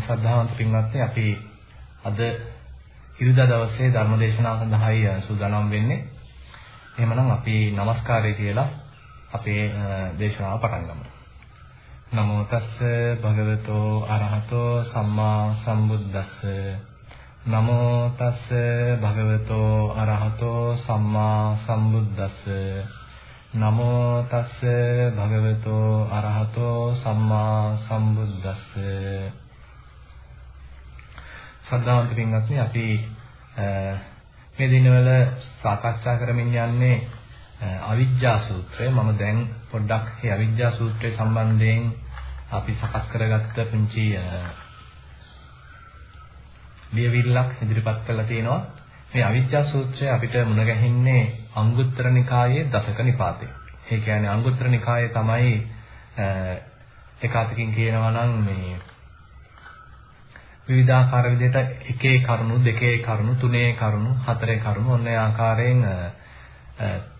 හොඳයි ශ්‍රද්ධාවන්ත පින්වත්නි අපි අද ඉරිදා දවසේ ධර්මදේශනාව සඳහායි සූදානම් වෙන්නේ. එහෙමනම් අපි নমස්කාරය කියලා අපේ දේශනාව පටන් ගමු. නමෝ තස්ස භගවතෝ අරහතෝ සම්මා සම්බුද්දස්ස නමෝ තස්ස භගවතෝ අරහතෝ සම්මා සම්බුද්දස්ස නමෝ තස්ස භගවතෝ අරහතෝ සම්මා සම්බුද්දස්ස සද්ධාන්ත පින්වත්නි අපි මේ දිනවල සාකච්ඡා කරමින් යන්නේ අවිජ්ජා සූත්‍රය මම දැන් පොඩ්ඩක් මේ අවිජ්ජා සූත්‍රය සම්බන්ධයෙන් අපි සකස් කරගත්ත පුංචි ලියවිල්ලක් ඉදිරිපත් කරලා තියෙනවා මේ අවිජ්ජා සූත්‍රය අපිට මුණ ගැහින්නේ අංගුත්තර නිකායේ දසක නිපාතේ. ඒ කියන්නේ අංගුත්තර නිකායේ තමයි එකwidehatකින් කියනවා නම් මේ විවිධාකාර විදිහට එකේ කරුණු දෙකේ කරුණු තුනේ කරුණු හතරේ කරුණු ඔන්න ඒ ආකාරයෙන්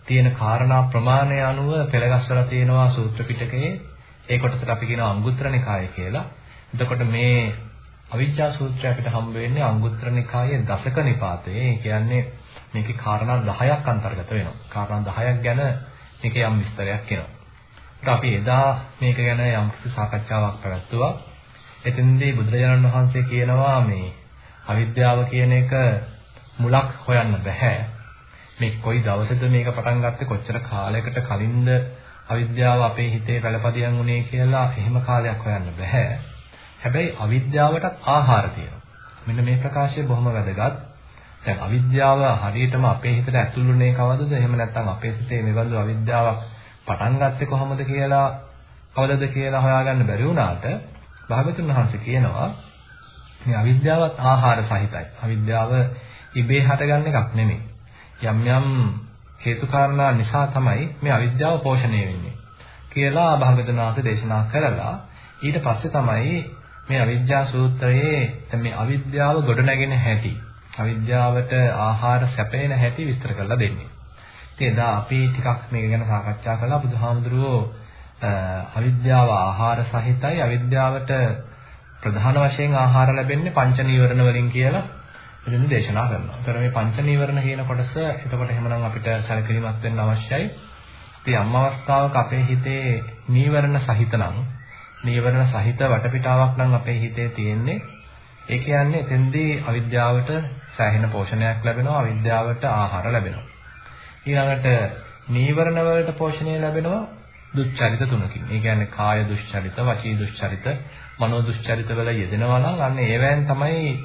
තියෙන කාරණා ප්‍රමාණය අනුව පෙළගස්සලා තියෙනවා සූත්‍ර පිටකයේ ඒ කොටසට අපි කියනවා අංගුත්තර නිකාය කියලා. එතකොට මේ අවිජ්ජා සූත්‍රය අපිට හම්බ වෙන්නේ අංගුත්තර නිකායේ දසක නිපාතේ. ඒ කියන්නේ මේකේ කාරණා 10ක් අන්තර්ගත වෙනවා. කාරණා 10ක් ගැන මේකේ යම් විස්තරයක් එනවා. ඒත් අපි එදා මේක ගැන යම් සාකච්ඡාවක් පැවැත්තුවා. එතෙන්දී බුදුරජාණන් වහන්සේ කියනවා මේ අවිද්‍යාව කියන එක මුලක් හොයන්න බෑ. මේ කොයි දවසේද මේක පටන් ගත්තේ කොච්චර කාලයකට කලින්ද අවිද්‍යාව අපේ හිතේ පළපදියම් වුණේ කියලා එහෙම කාලයක් හොයන්න බෑ. හැබැයි අවිද්‍යාවටත් ආහාර තියෙනවා. මෙන්න මේ ප්‍රකාශය බොහොම වැදගත්. දැන් අවිද්‍යාව හරියටම අපේ හිතට ඇතුළුනේ කවදද? එහෙම නැත්නම් අපේ හිතේ මෙබඳු අවිද්‍යාවක් පටන් ගත්තේ කොහොමද කියලා කවදද කියලා හොයාගන්න බැරි වුණාට භාගතුන් වහන්සේ කියනවා මේ අවිද්‍යාවත් ආහාර සහිතයි. අවිද්‍යාව ඉබේ හටගන්න එකක් නෙමෙයි. යම් යම් හේතු කාරණා නිසා තමයි මේ අවිද්‍යාව පෝෂණය වෙන්නේ කියලා භාගතුන් වහන්සේ දේශනා කරලා ඊට පස්සේ තමයි මේ අවිද්‍යා සූත්‍රයේ මේ අවිද්‍යාව ගොඩනැගෙන හැටි අවිද්‍යාවට ආහාර සැපේන හැටි විස්තර කරලා දෙන්නේ. ඉතින් එදා අපි ටිකක් මේක ගැන සාකච්ඡා කළා බුදුහාමුදුරුවෝ අවිද්‍යාව ආහාර සහිතයි අවිද්‍යාවට ප්‍රධාන වශයෙන් ආහාර ලැබෙන්නේ පංච නීවරණ වලින් කියලා එදින දේශනා කරනවා. ඒතර මේ පංච නීවරණ කියන කොටස එතකොට එහෙමනම් අපිට සැලකිලිමත් වෙන්න අවශ්‍යයි. ඉතින් අම් අවස්ථාවක අපේ හිතේ නීවරණ සහිත නම් නීවරණ සහිත වටපිටාවක් නම් අපේ හිතේ තියෙන්නේ ඒ කියන්නේ එතෙන්දී අවිද්‍යාවට සෑහෙන පෝෂණයක් ලැබෙනවා අවිද්‍යාවට ආහාර ලැබෙනවා ඊළඟට නීවරණ වලට පෝෂණය ලැබෙනවා දුස්චරිත තුනකින්. ඒ කියන්නේ කාය දුස්චරිත වචී දුස්චරිත මනෝ දුස්චරිත වල යෙදෙනවා නම් අන්න ඒවෙන් තමයි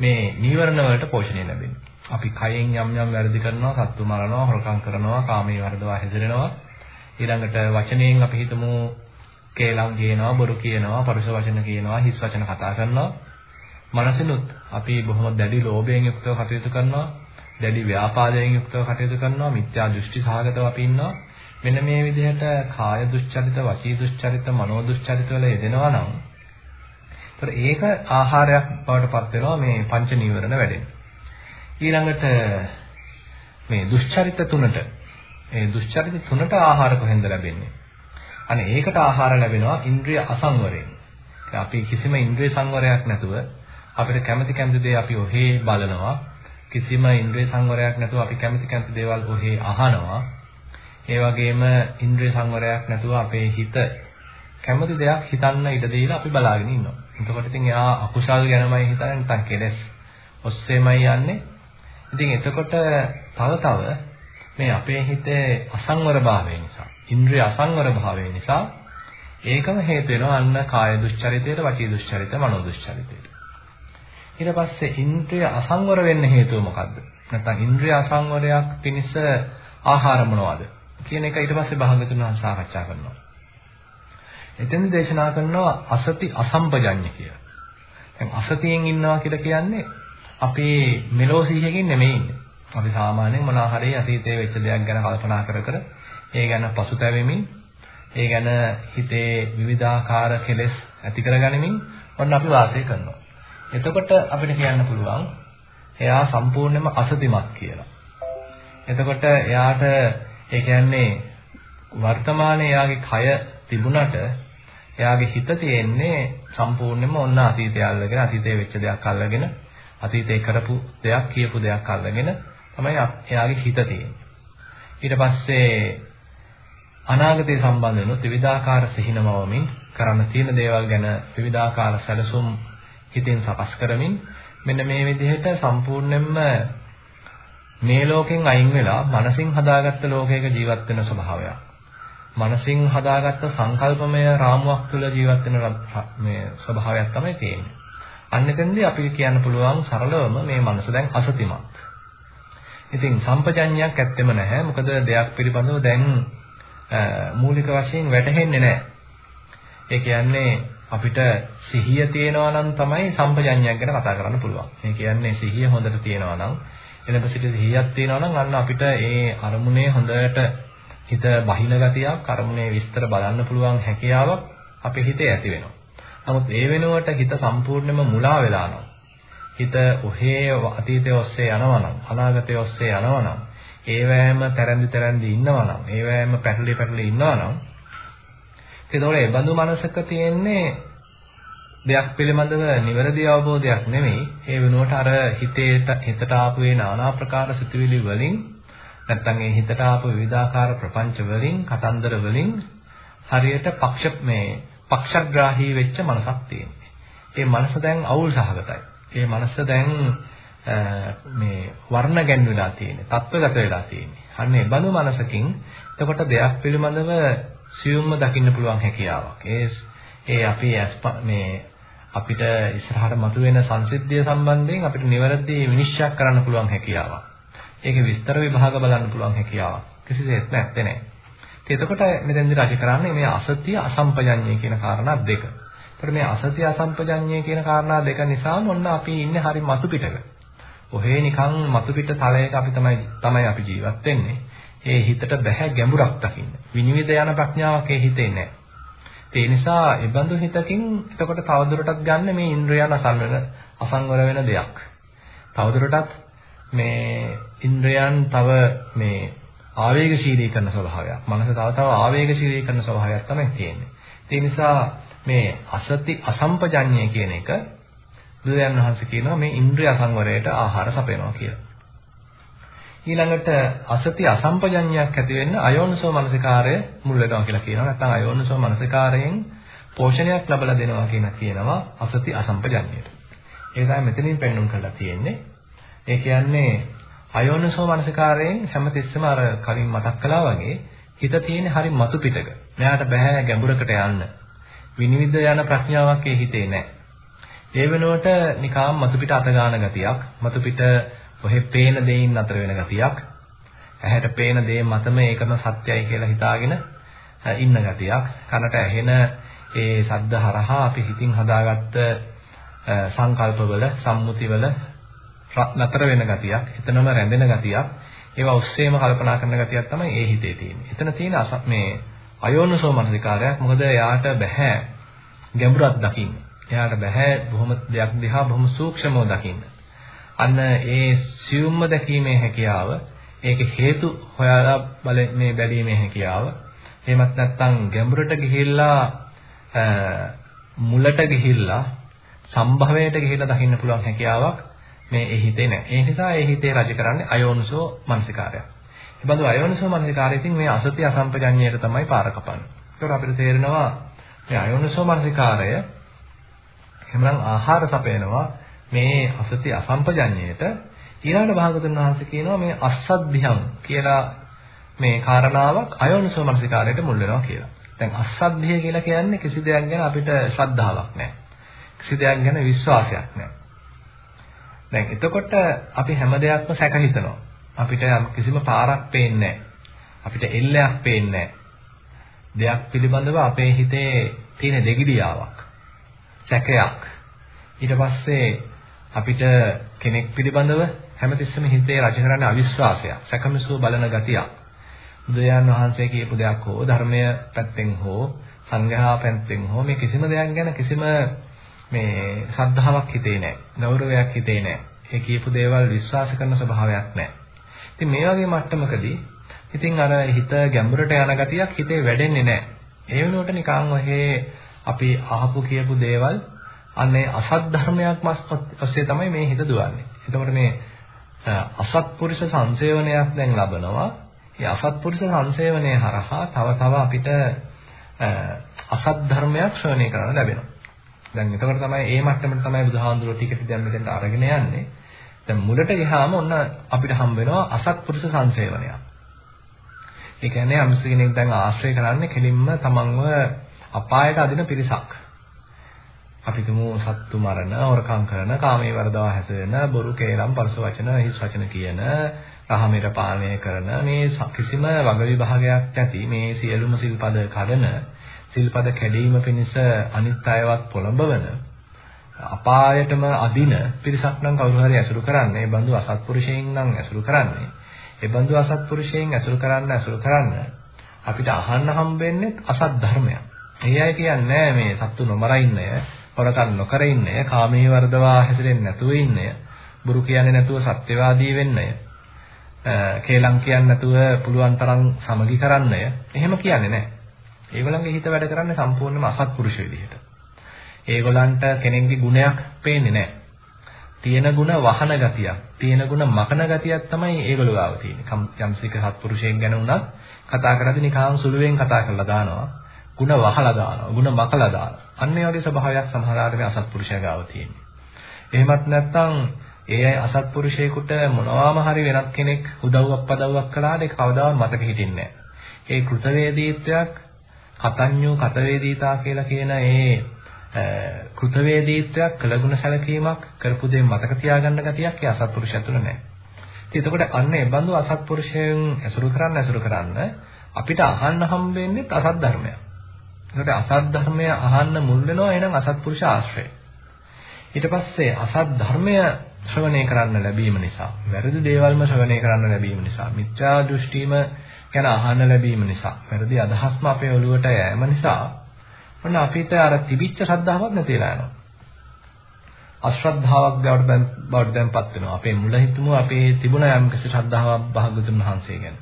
මේ නීවරණ වලට පෝෂණය ලැබෙන්නේ. අපි කයෙන් යම් යම් වැරදි කරනවා සත්තු මරනවා හොරකම් කරනවා කාමයේ වර්ධවා හැසිරෙනවා. ඊළඟට වචනයෙන් අපි හිතමු කේලම් කියනවා බොරු කියනවා පරුෂ වචන කියනවා හිස් වචන කතා කරනවා. මනසිනුත් අපි බොහොම දැඩි ලෝභයෙන් යුක්තව කටයුතු කරනවා. දැඩි ව්‍යාපාදයෙන් යුක්තව කටයුතු කරනවා. මිත්‍යා දෘෂ්ටි සහගතව අපි ඉන්නවා. මෙන්න මේ විදිහට කාය දුස්චරිත වචී දුස්චරිත මනෝ දුස්චරිත වල යෙදෙනවා නම් ඒතර ඒක ආහාරයක් බවට පත් වෙනවා මේ පංච නීවරණ වැඩෙන ඊළඟට මේ දුස්චරිත තුනට මේ දුස්චරිත තුනට ආහාර කොහෙන්ද ලැබෙන්නේ අනේ ඒකට ආහාර ලැබෙනවා ඉන්ද්‍රිය අසංවරයෙන්. අපි කිසිම ඉන්ද්‍රිය සංවරයක් නැතුව අපිට කැමති කැමති දේ අපි ඔහේ බලනවා. කිසිම ඉන්ද්‍රිය සංවරයක් නැතුව අපි කැමති කැමති දේවල් ඔහේ අහනවා. ඒ වගේම ඉන්ද්‍රිය සංවරයක් නැතුව අපේ හිත කැමති දෙයක් හිතන්න ඉඩ දීලා අපි බලාගෙන ඉන්නවා. එතකොට ඉතින් එයා අකුසල් ගැනමයි හිතන්නේ නැත්නම් කෙලෙස් ඔස්සේමයි යන්නේ. ඉතින් එතකොට තව තව මේ අපේ හිතේ අසංවර භාවය නිසා ඉන්ද්‍රිය අසංවර භාවය නිසා ඒකම හේතු වෙනවා අන්න කාය දුස්චරිතයට, වචී දුස්චරිත, මනෝ දුස්චරිතයට. ඊට පස්සේ ඉන්ද්‍රිය අසංවර වෙන්න හේතුව මොකද්ද? නැත්නම් ඉන්ද්‍රිය අසංවරයක් පිණිස ආහාර මොනවද? කියන එක ඊට පස්සේ භාගතුන් වහන්සේ සාකච්ඡා කරනවා. එතෙන් දේශනා කරනවා අසති අසම්පජඤ්ඤ කියලා. දැන් අසතියෙන් ඉන්නවා කියලා කියන්නේ අපි මෙලෝ සිහියකින් නෙමෙයි ඉන්නේ. අපි සාමාන්‍යයෙන් මොනවා හරි අතීතයේ වෙච්ච දෙයක් ගැන කල්පනා කර කර ඒ ගැන පසුතැවෙමින් ඒ ගැන හිතේ විවිධාකාර කෙලෙස් ඇති කරගනිමින් ඔන්න අපි වාසය කරනවා. එතකොට අපිට කියන්න පුළුවන් එයා සම්පූර්ණයෙන්ම අසතිමත් කියලා. එතකොට එයාට ඒ කියන්නේ වර්තමානයේ එයාගේ කය තිබුණට එයාගේ හිත තියෙන්නේ සම්පූර්ණයෙන්ම ඔන්න අතීතය අල්ලගෙන අතීතයේ වෙච්ච දෙයක් අල්ලගෙන අතීතේ කරපු දෙයක් කියපු දෙයක් අල්ලගෙන තමයි එයාගේ හිත තියෙන්නේ. ඊට පස්සේ අනාගතය සම්බන්ධ වෙනුත් විවිධාකාර සිහිනමවමින් කරන්න තියෙන දේවල් ගැන විවිධාකාර සැලසුම් හිතින් සකස් කරමින් මෙන්න මේ විදිහට සම්පූර්ණයෙන්ම මේ ලෝකෙන් අයින් වෙලා මනසින් හදාගත්ත ලෝකයක ජීවත් වෙන ස්වභාවයක්. මනසින් හදාගත්ත සංකල්පමය රාමුවක් තුළ ජීවත් වෙන මේ ස්වභාවයක් තමයි තියෙන්නේ. අන්න එතෙන්දී අපි කියන්න පුළුවන් සරලවම මේ මනස දැන් අසතිමත්. ඉතින් සම්පජඤ්ඤයක් ඇත්තෙම නැහැ. මොකද දෙයක් පිළිබඳව දැන් මූලික වශයෙන් වැටහෙන්නේ නැහැ. ඒ කියන්නේ අපිට සිහිය තියෙනවා නම් තමයි සම්පජඤ්ඤයක් ගැන කතා කරන්න පුළුවන්. ඒ කියන්නේ සිහිය හොඳට තියෙනවා නම් එළඹ සිට සිහියක් තියෙනවා නම් අන්න අපිට ඒ අරමුණේ හොඳට හිත බහින ගතියක්, අරමුණේ විස්තර බලන්න පුළුවන් හැකියාවක් අපේ හිතේ ඇති වෙනවා. නමුත් ඒ වෙනුවට හිත සම්පූර්ණයෙන්ම මුලා වෙලා නම් හිත ඔහේ අතීතයේ ඔස්සේ යනවා නම් අනාගතයේ ඔස්සේ යනවා නම් ඒවැයම තරන්දි තරන්දි ඉන්නවා නම් ඒවැයම පැටලි පැටලි ඉන්නවා නම් ඒතකොට ඒ බඳු මනසක තියෙන්නේ දෙයක් පිළිබඳව නිවැරදි අවබෝධයක් නෙමෙයි ඒ වෙනුවට අර හිතේට හිතට ආපු ඒ নানা ප්‍රකාර සිතුවිලි වලින් නැත්තම් ඒ හිතට ආපු විවිධාකාර ප්‍රපංච වලින් කතන්දර වලින් හරියට පක්ෂ මේ පක්ෂග්‍රාහී වෙච්ච මනසක් තියෙනවා. ඒ මනස දැන් අවුල් සහගතයි. ඒ මනස දැන් මේ වර්ණ ගැන්විලා තියෙන්නේ, තත්වගත වෙලා තියෙන්නේ. අන්න ඒ බඳු මනසකින් එතකොට දෙයක් පිළිබඳව සියුම්ම දකින්න පුළුවන් හැකියාවක්. ඒ ඒ අපි මේ අපිට ඉස්සරහට මතුවෙන සංසිද්ධිය සම්බන්ධයෙන් අපිට නිවැරදි විනිශ්චය කරන්න පුළුවන් හැකියාවක්. ඒකේ විස්තර විභාග බලන්න පුළුවන් හැකියාවක්. කිසිසේත් නැත්තේ නෑ. එතකොට මෙතෙන්දි රජ කරන්නේ මේ අසත්‍ය අසම්පජඤ්ඤය කියන කාරණා දෙක. ඒතර මේ අසත්‍ය අසම්පජඤ්ඤය කියන කාරණා දෙක නිසාම ඔන්න අපි ඉන්නේ හරි මතු පිටක. ඔහේ නිකන් මතු පිට තලයක අපි තමයි තමයි අපි ජීවත් වෙන්නේ. ඒ හිතට බැහැ ගැඹුරක් දකින්න. විනිවිද යන ප්‍රඥාවක් ඒ හිතේ නැහැ. ඒ නිසා ඒ බඳු හිතකින් එතකොට තවදුරටත් ගන්න මේ ඉන්ද්‍රයන් අසංවර අසංවර වෙන දෙයක්. තවදුරටත් මේ ඉන්ද්‍රයන් තව මේ ආවේගශීලී කරන ස්වභාවයක්. මනස තව තව ආවේගශීලී කරන ස්වභාවයක් තමයි තියෙන්නේ. ඒ නිසා මේ අසති අසම්පජඤ්ඤය කියන එක බුදුරජාණන් වහන්සේ කියනවා මේ ඉන්ද්‍රිය සංවරයට ආහාර සපයනවා කියලා. ඊළඟට අසති අසම්පජඤ්ඤයක් ඇති වෙන්න අයෝනිසෝ මනසිකාරය මුල් වෙනවා කියලා කියනවා. නැත්නම් අයෝනිසෝ මනසිකාරයෙන් පෝෂණයක් ලැබලා දෙනවා කියන කියනවා අසති අසම්පජඤ්ඤයට. ඒ තමයි මෙතනින් පෙන්වුම් කරලා තියෙන්නේ. ඒ කියන්නේ අයෝනිසෝ මනසිකාරයෙන් හැමතිස්සෙම අර කලින් මතක් කළා වගේ හිත තියෙන හරි මතු පිටක. මෙයාට බෑ ගැඹුරකට යන්න. විනිවිද යන ප්‍රඥාවක් ඒ හිතේ නැහැ. ඒ වෙනුවට නිකාම් මතු පිට අත ගන්න ගතියක්, මතු පිට ඔහෙ පේන දෙයින් අතර වෙන ගතියක්, ඇහැට පේන දේ මතම ඒකම සත්‍යයි කියලා හිතාගෙන ඉන්න ගතියක්, කනට ඇහෙන ඒ ශබ්ද හරහා අපි හිතින් හදාගත්ත සංකල්පවල, සම්මුතිවල නතර වෙන ගතියක්, එතනම රැඳෙන ගතියක්, ඒවා ඔස්සේම කල්පනා කරන ගතියක් තමයි ඒ හිතේ තියෙන්නේ. එතන තියෙන මේ අයෝනසෝ මනසිකාරයක් මොකද එයාට බෑ ගැඹුරක් දකින්න. එයාට බෑ බොහොම දෙයක් දිහා බොහොම සූක්ෂමව දකින්න. අන්න ඒ සියුම්ම දැකීමේ හැකියාව, ඒක හේතු හොයාලා බල මේ බැලීමේ හැකියාව. එහෙමත් නැත්නම් ගැඹුරට ගිහිල්ලා මුලට ගිහිල්ලා සම්භවයට ගිහිල්ලා දකින්න පුළුවන් හැකියාවක් මේ ඒ හිතේ නැහැ. ඒ නිසා ඒ හිතේ රජ කරන්නේ අයෝනිසෝ මනසිකාරය. ඒ බඳු අයෝනිසෝ මනසිකාරයෙන් මේ අසත්‍ය අසම්පජඤ්ඤයට තමයි පාර කපන්නේ. ඒකට අපිට තේරෙනවා මේ අයෝනිසෝ මනසිකාරය එහෙමනම් ආහාර සපයනවා මේ අසති අසම්පජඤ්ඤයට ඊළඟ භාගතුන් වහන්සේ කියනවා මේ අස්සද්ධියම් කියලා මේ කාරණාවක් අයෝනිසෝ මනසිකාරයට මුල් වෙනවා කියලා. දැන් අස්සද්ධිය කියලා කියන්නේ කිසි දෙයක් ගැන අපිට ශ්‍රද්ධාවක් නැහැ. කිසි දෙයක් ගැන විශ්වාසයක් නැහැ. දැන් එතකොට අපි හැම දෙයක්ම සැක හිතනවා. අපිට කිසිම පාරක් පේන්නේ අපිට එල්ලයක් පේන්නේ දෙයක් පිළිබඳව අපේ හිතේ තියෙන දෙගිඩියාවක්. සැකයක්. ඊට පස්සේ අපිට කෙනෙක් පිළිබඳව හැමතිස්සෙම හිතේ රජ කරන්නේ අවිශ්වාසයක්. සැකමසුව බලන ගතියක්. බුදුයන් වහන්සේ කියපු දෙයක් හෝ ධර්මය පැත්තෙන් හෝ සංඝයා පැත්තෙන් හෝ මේ කිසිම දෙයක් ගැන කිසිම මේ ශ්‍රද්ධාවක් හිතේ නැහැ. ගෞරවයක් හිතේ නැහැ. ඒ කියපු දේවල් විශ්වාස කරන ස්වභාවයක් නැහැ. ඉතින් මේ වගේ මට්ටමකදී ඉතින් අර හිත ගැඹුරට යන ගතියක් හිතේ වැඩෙන්නේ නැහැ. ඒ වෙනුවට නිකන් ඔහේ අපි අහපු කියපු දේවල් අන්නේ අසත් ධර්මයක් ඔස්සේ තමයි මේ හිත දුවන්නේ. එතකොට මේ අසත්පුරුෂ සංසේවනයක් දැන් ලබනවා. ඒ අසත්පුරුෂ සංසේවනයේ හරහා තව තව අපිට අසත් ධර්මයක් ශ්‍රවණය කරන්න ලැබෙනවා. දැන් එතකොට තමයි මේ මට්ටමට තමයි බුදුහාඳුරෝ ටික ටික දැන් මෙතෙන්ට අරගෙන යන්නේ. දැන් මුලට ගියාම ඔන්න අපිට හම්බ වෙනවා අසත්පුරුෂ සංසේවනයක්. ඒ කියන්නේ අම්ස කෙනෙක් දැන් ආශ්‍රය කරන්නේ කෙලින්ම තමන්ව අපායට අදින පිරිසක්. අපි තුමු සත්තු මරණ, හොරකම් කරන, කාමයේ වරදවා හැසිරෙන, බොරු කේලම්, පරස වචන, හිස් වචන කියන, රහමෙර පාලනය කරන මේ කිසිම වග විභාගයක් නැති මේ සියලුම සිල්පද කඩන, සිල්පද කැඩීම පිණිස අනිත් අයවත් පොළඹවන අපායටම අදින පිරිසක් නම් කවුරු හරි ඇසුරු කරන්නේ, ඒ බඳු අසත්පුරුෂයන් නම් ඇසුරු කරන්නේ. ඒ බඳු අසත්පුරුෂයන් ඇසුරු කරන්න ඇසුරු කරන්න අපිට අහන්න හම්බෙන්නේ අසත් ධර්මයක්. ඒ අය කියන්නේ මේ සත්තු නොමර ඉන්නය, හොරකම් නොකර ඉන්නය, කාමයේ වර්ධවා හැසිරෙන්නේ නැතුව ඉන්නය, බුරු කියන්නේ නැතුව සත්‍යවාදී වෙන්නය. කේලම් කියන්නේ නැතුව පුළුවන් තරම් සමගි කරන්නය. එහෙම කියන්නේ නැහැ. ඒගොල්ලන්ගේ හිත වැඩ කරන්නේ සම්පූර්ණයෙන්ම අසත්පුරුෂ විදිහට. ඒගොල්ලන්ට කෙනෙක්ගේ ගුණයක් පේන්නේ නැහැ. තියෙන ಗುಣ වහන ගතියක්, තියෙන ಗುಣ මකන ගතියක් තමයි ඒගොල්ලෝ ගාව තියෙන්නේ. යම්සික සත්පුරුෂයන් ගැන වුණත් කතා කරද්දී නිකන් සුළුවෙන් කතා කරලා දානවා. ಗುಣ වහලා දානවා, ಗುಣ මකලා දානවා. අන්න ඒ වගේ ස්වභාවයක් සමහර මේ අසත්පුරුෂයා ගාව තියෙන්නේ. එහෙමත් නැත්නම් ඒ අය අසත්පුරුෂයෙකුට මොනවාම හරි වෙනත් කෙනෙක් උදව්වක් පදව්වක් කළාද ඒක කවදාවත් මතක හිටින්නේ නැහැ. ඒ කෘතවේදීත්වයක්, කතඤ්ඤෝ කතවේදීතා කියලා කියන ඒ කෘතවේදීත්වයක් කළගුණ සැලකීමක් කරපු දේ මතක තියාගන්න ගතියක් ඒ අසත්පුරුෂය තුළ නැහැ. ඉතින් එතකොට අන්න ඒ බඳු අසත්පුරුෂයන් ඇසුරු කරන්න ඇසුරු කරන්න අපිට අහන්න හම්බ වෙන්නේ අසත් ධර්මයක්. එතකොට අසත් ධර්මය අහන්න මුල් වෙනවා එහෙනම් අසත්පුරුෂ ආශ්‍රය. ඊට පස්සේ අසත් ධර්මය ශ්‍රවණය කරන්න ලැබීම නිසා, වැරදි දේවල්ම ශ්‍රවණය කරන්න ලැබීම නිසා, මිත්‍යා දෘෂ්ටිම ගැන අහන්න ලැබීම නිසා, වැරදි අදහස්ම අපේ ඔළුවට යෑම නිසා ඔන්න අපිට අර තිබිච්ච ශ්‍රද්ධාවක් නැතිලා යනවා. අශ්‍රද්ධාවක් බවට බවට දැන්පත් වෙනවා. අපේ මුල හිතමු අපේ තිබුණ යම්කිසි ශ්‍රද්ධාවක් භාගතුන් වහන්සේ ගැන.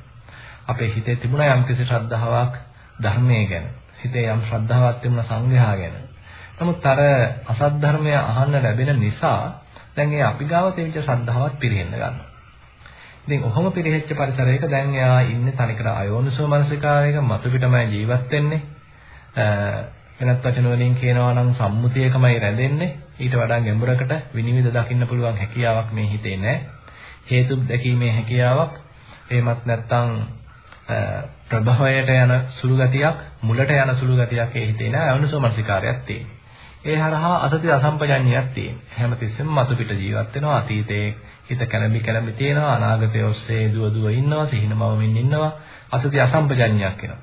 අපේ හිතේ තිබුණ යම්කිසි ශ්‍රද්ධාවක් ධර්මයේ ගැන. හිතේ යම් ශ්‍රද්ධාවක් තිබුණ සංඝයා ගැන. නමුත් අර අසත් ධර්මය අහන්න ලැබෙන නිසා දැන් ඒ අපි ගාව තිබිච්ච ශ්‍රද්ධාවත් පිරෙන්න ගන්නවා. ඉතින් ඔහොම පිරෙච්ච පරිසරයක දැන් එයා ඉන්නේ තනිකර අයෝනිසෝ මනසිකාරයක මතු පිටමයි ජීවත් වෙන්නේ. වෙනත් වචන වලින් කියනවා නම් සම්මුතියකමයි රැඳෙන්නේ ඊට වඩා ගැඹුරකට විනිවිද දකින්න පුළුවන් හැකියාවක් මේ හිතේ නැහැ හේතු දැකීමේ හැකියාවක් එහෙමත් නැත්නම් ප්‍රභවයට යන සුළු ගතියක් මුලට යන සුළු ගතියක් ඒ හිතේ නැහැ අනුසෝමනසිකාරයක් තියෙනවා. ඒ හරහා අසති අසම්පජඤ්ඤයක් තියෙනවා. හැමතිස්සෙම මතු පිට ජීවත් වෙනවා. අතීතයේ හිත කැළඹි කැළඹි තියෙනවා. අනාගතයේ ඔස්සේ දුව දුව ඉන්නවා. සිහිනමවමින් ඉන්නවා. අසති අසම්පජඤ්ඤයක් වෙනවා.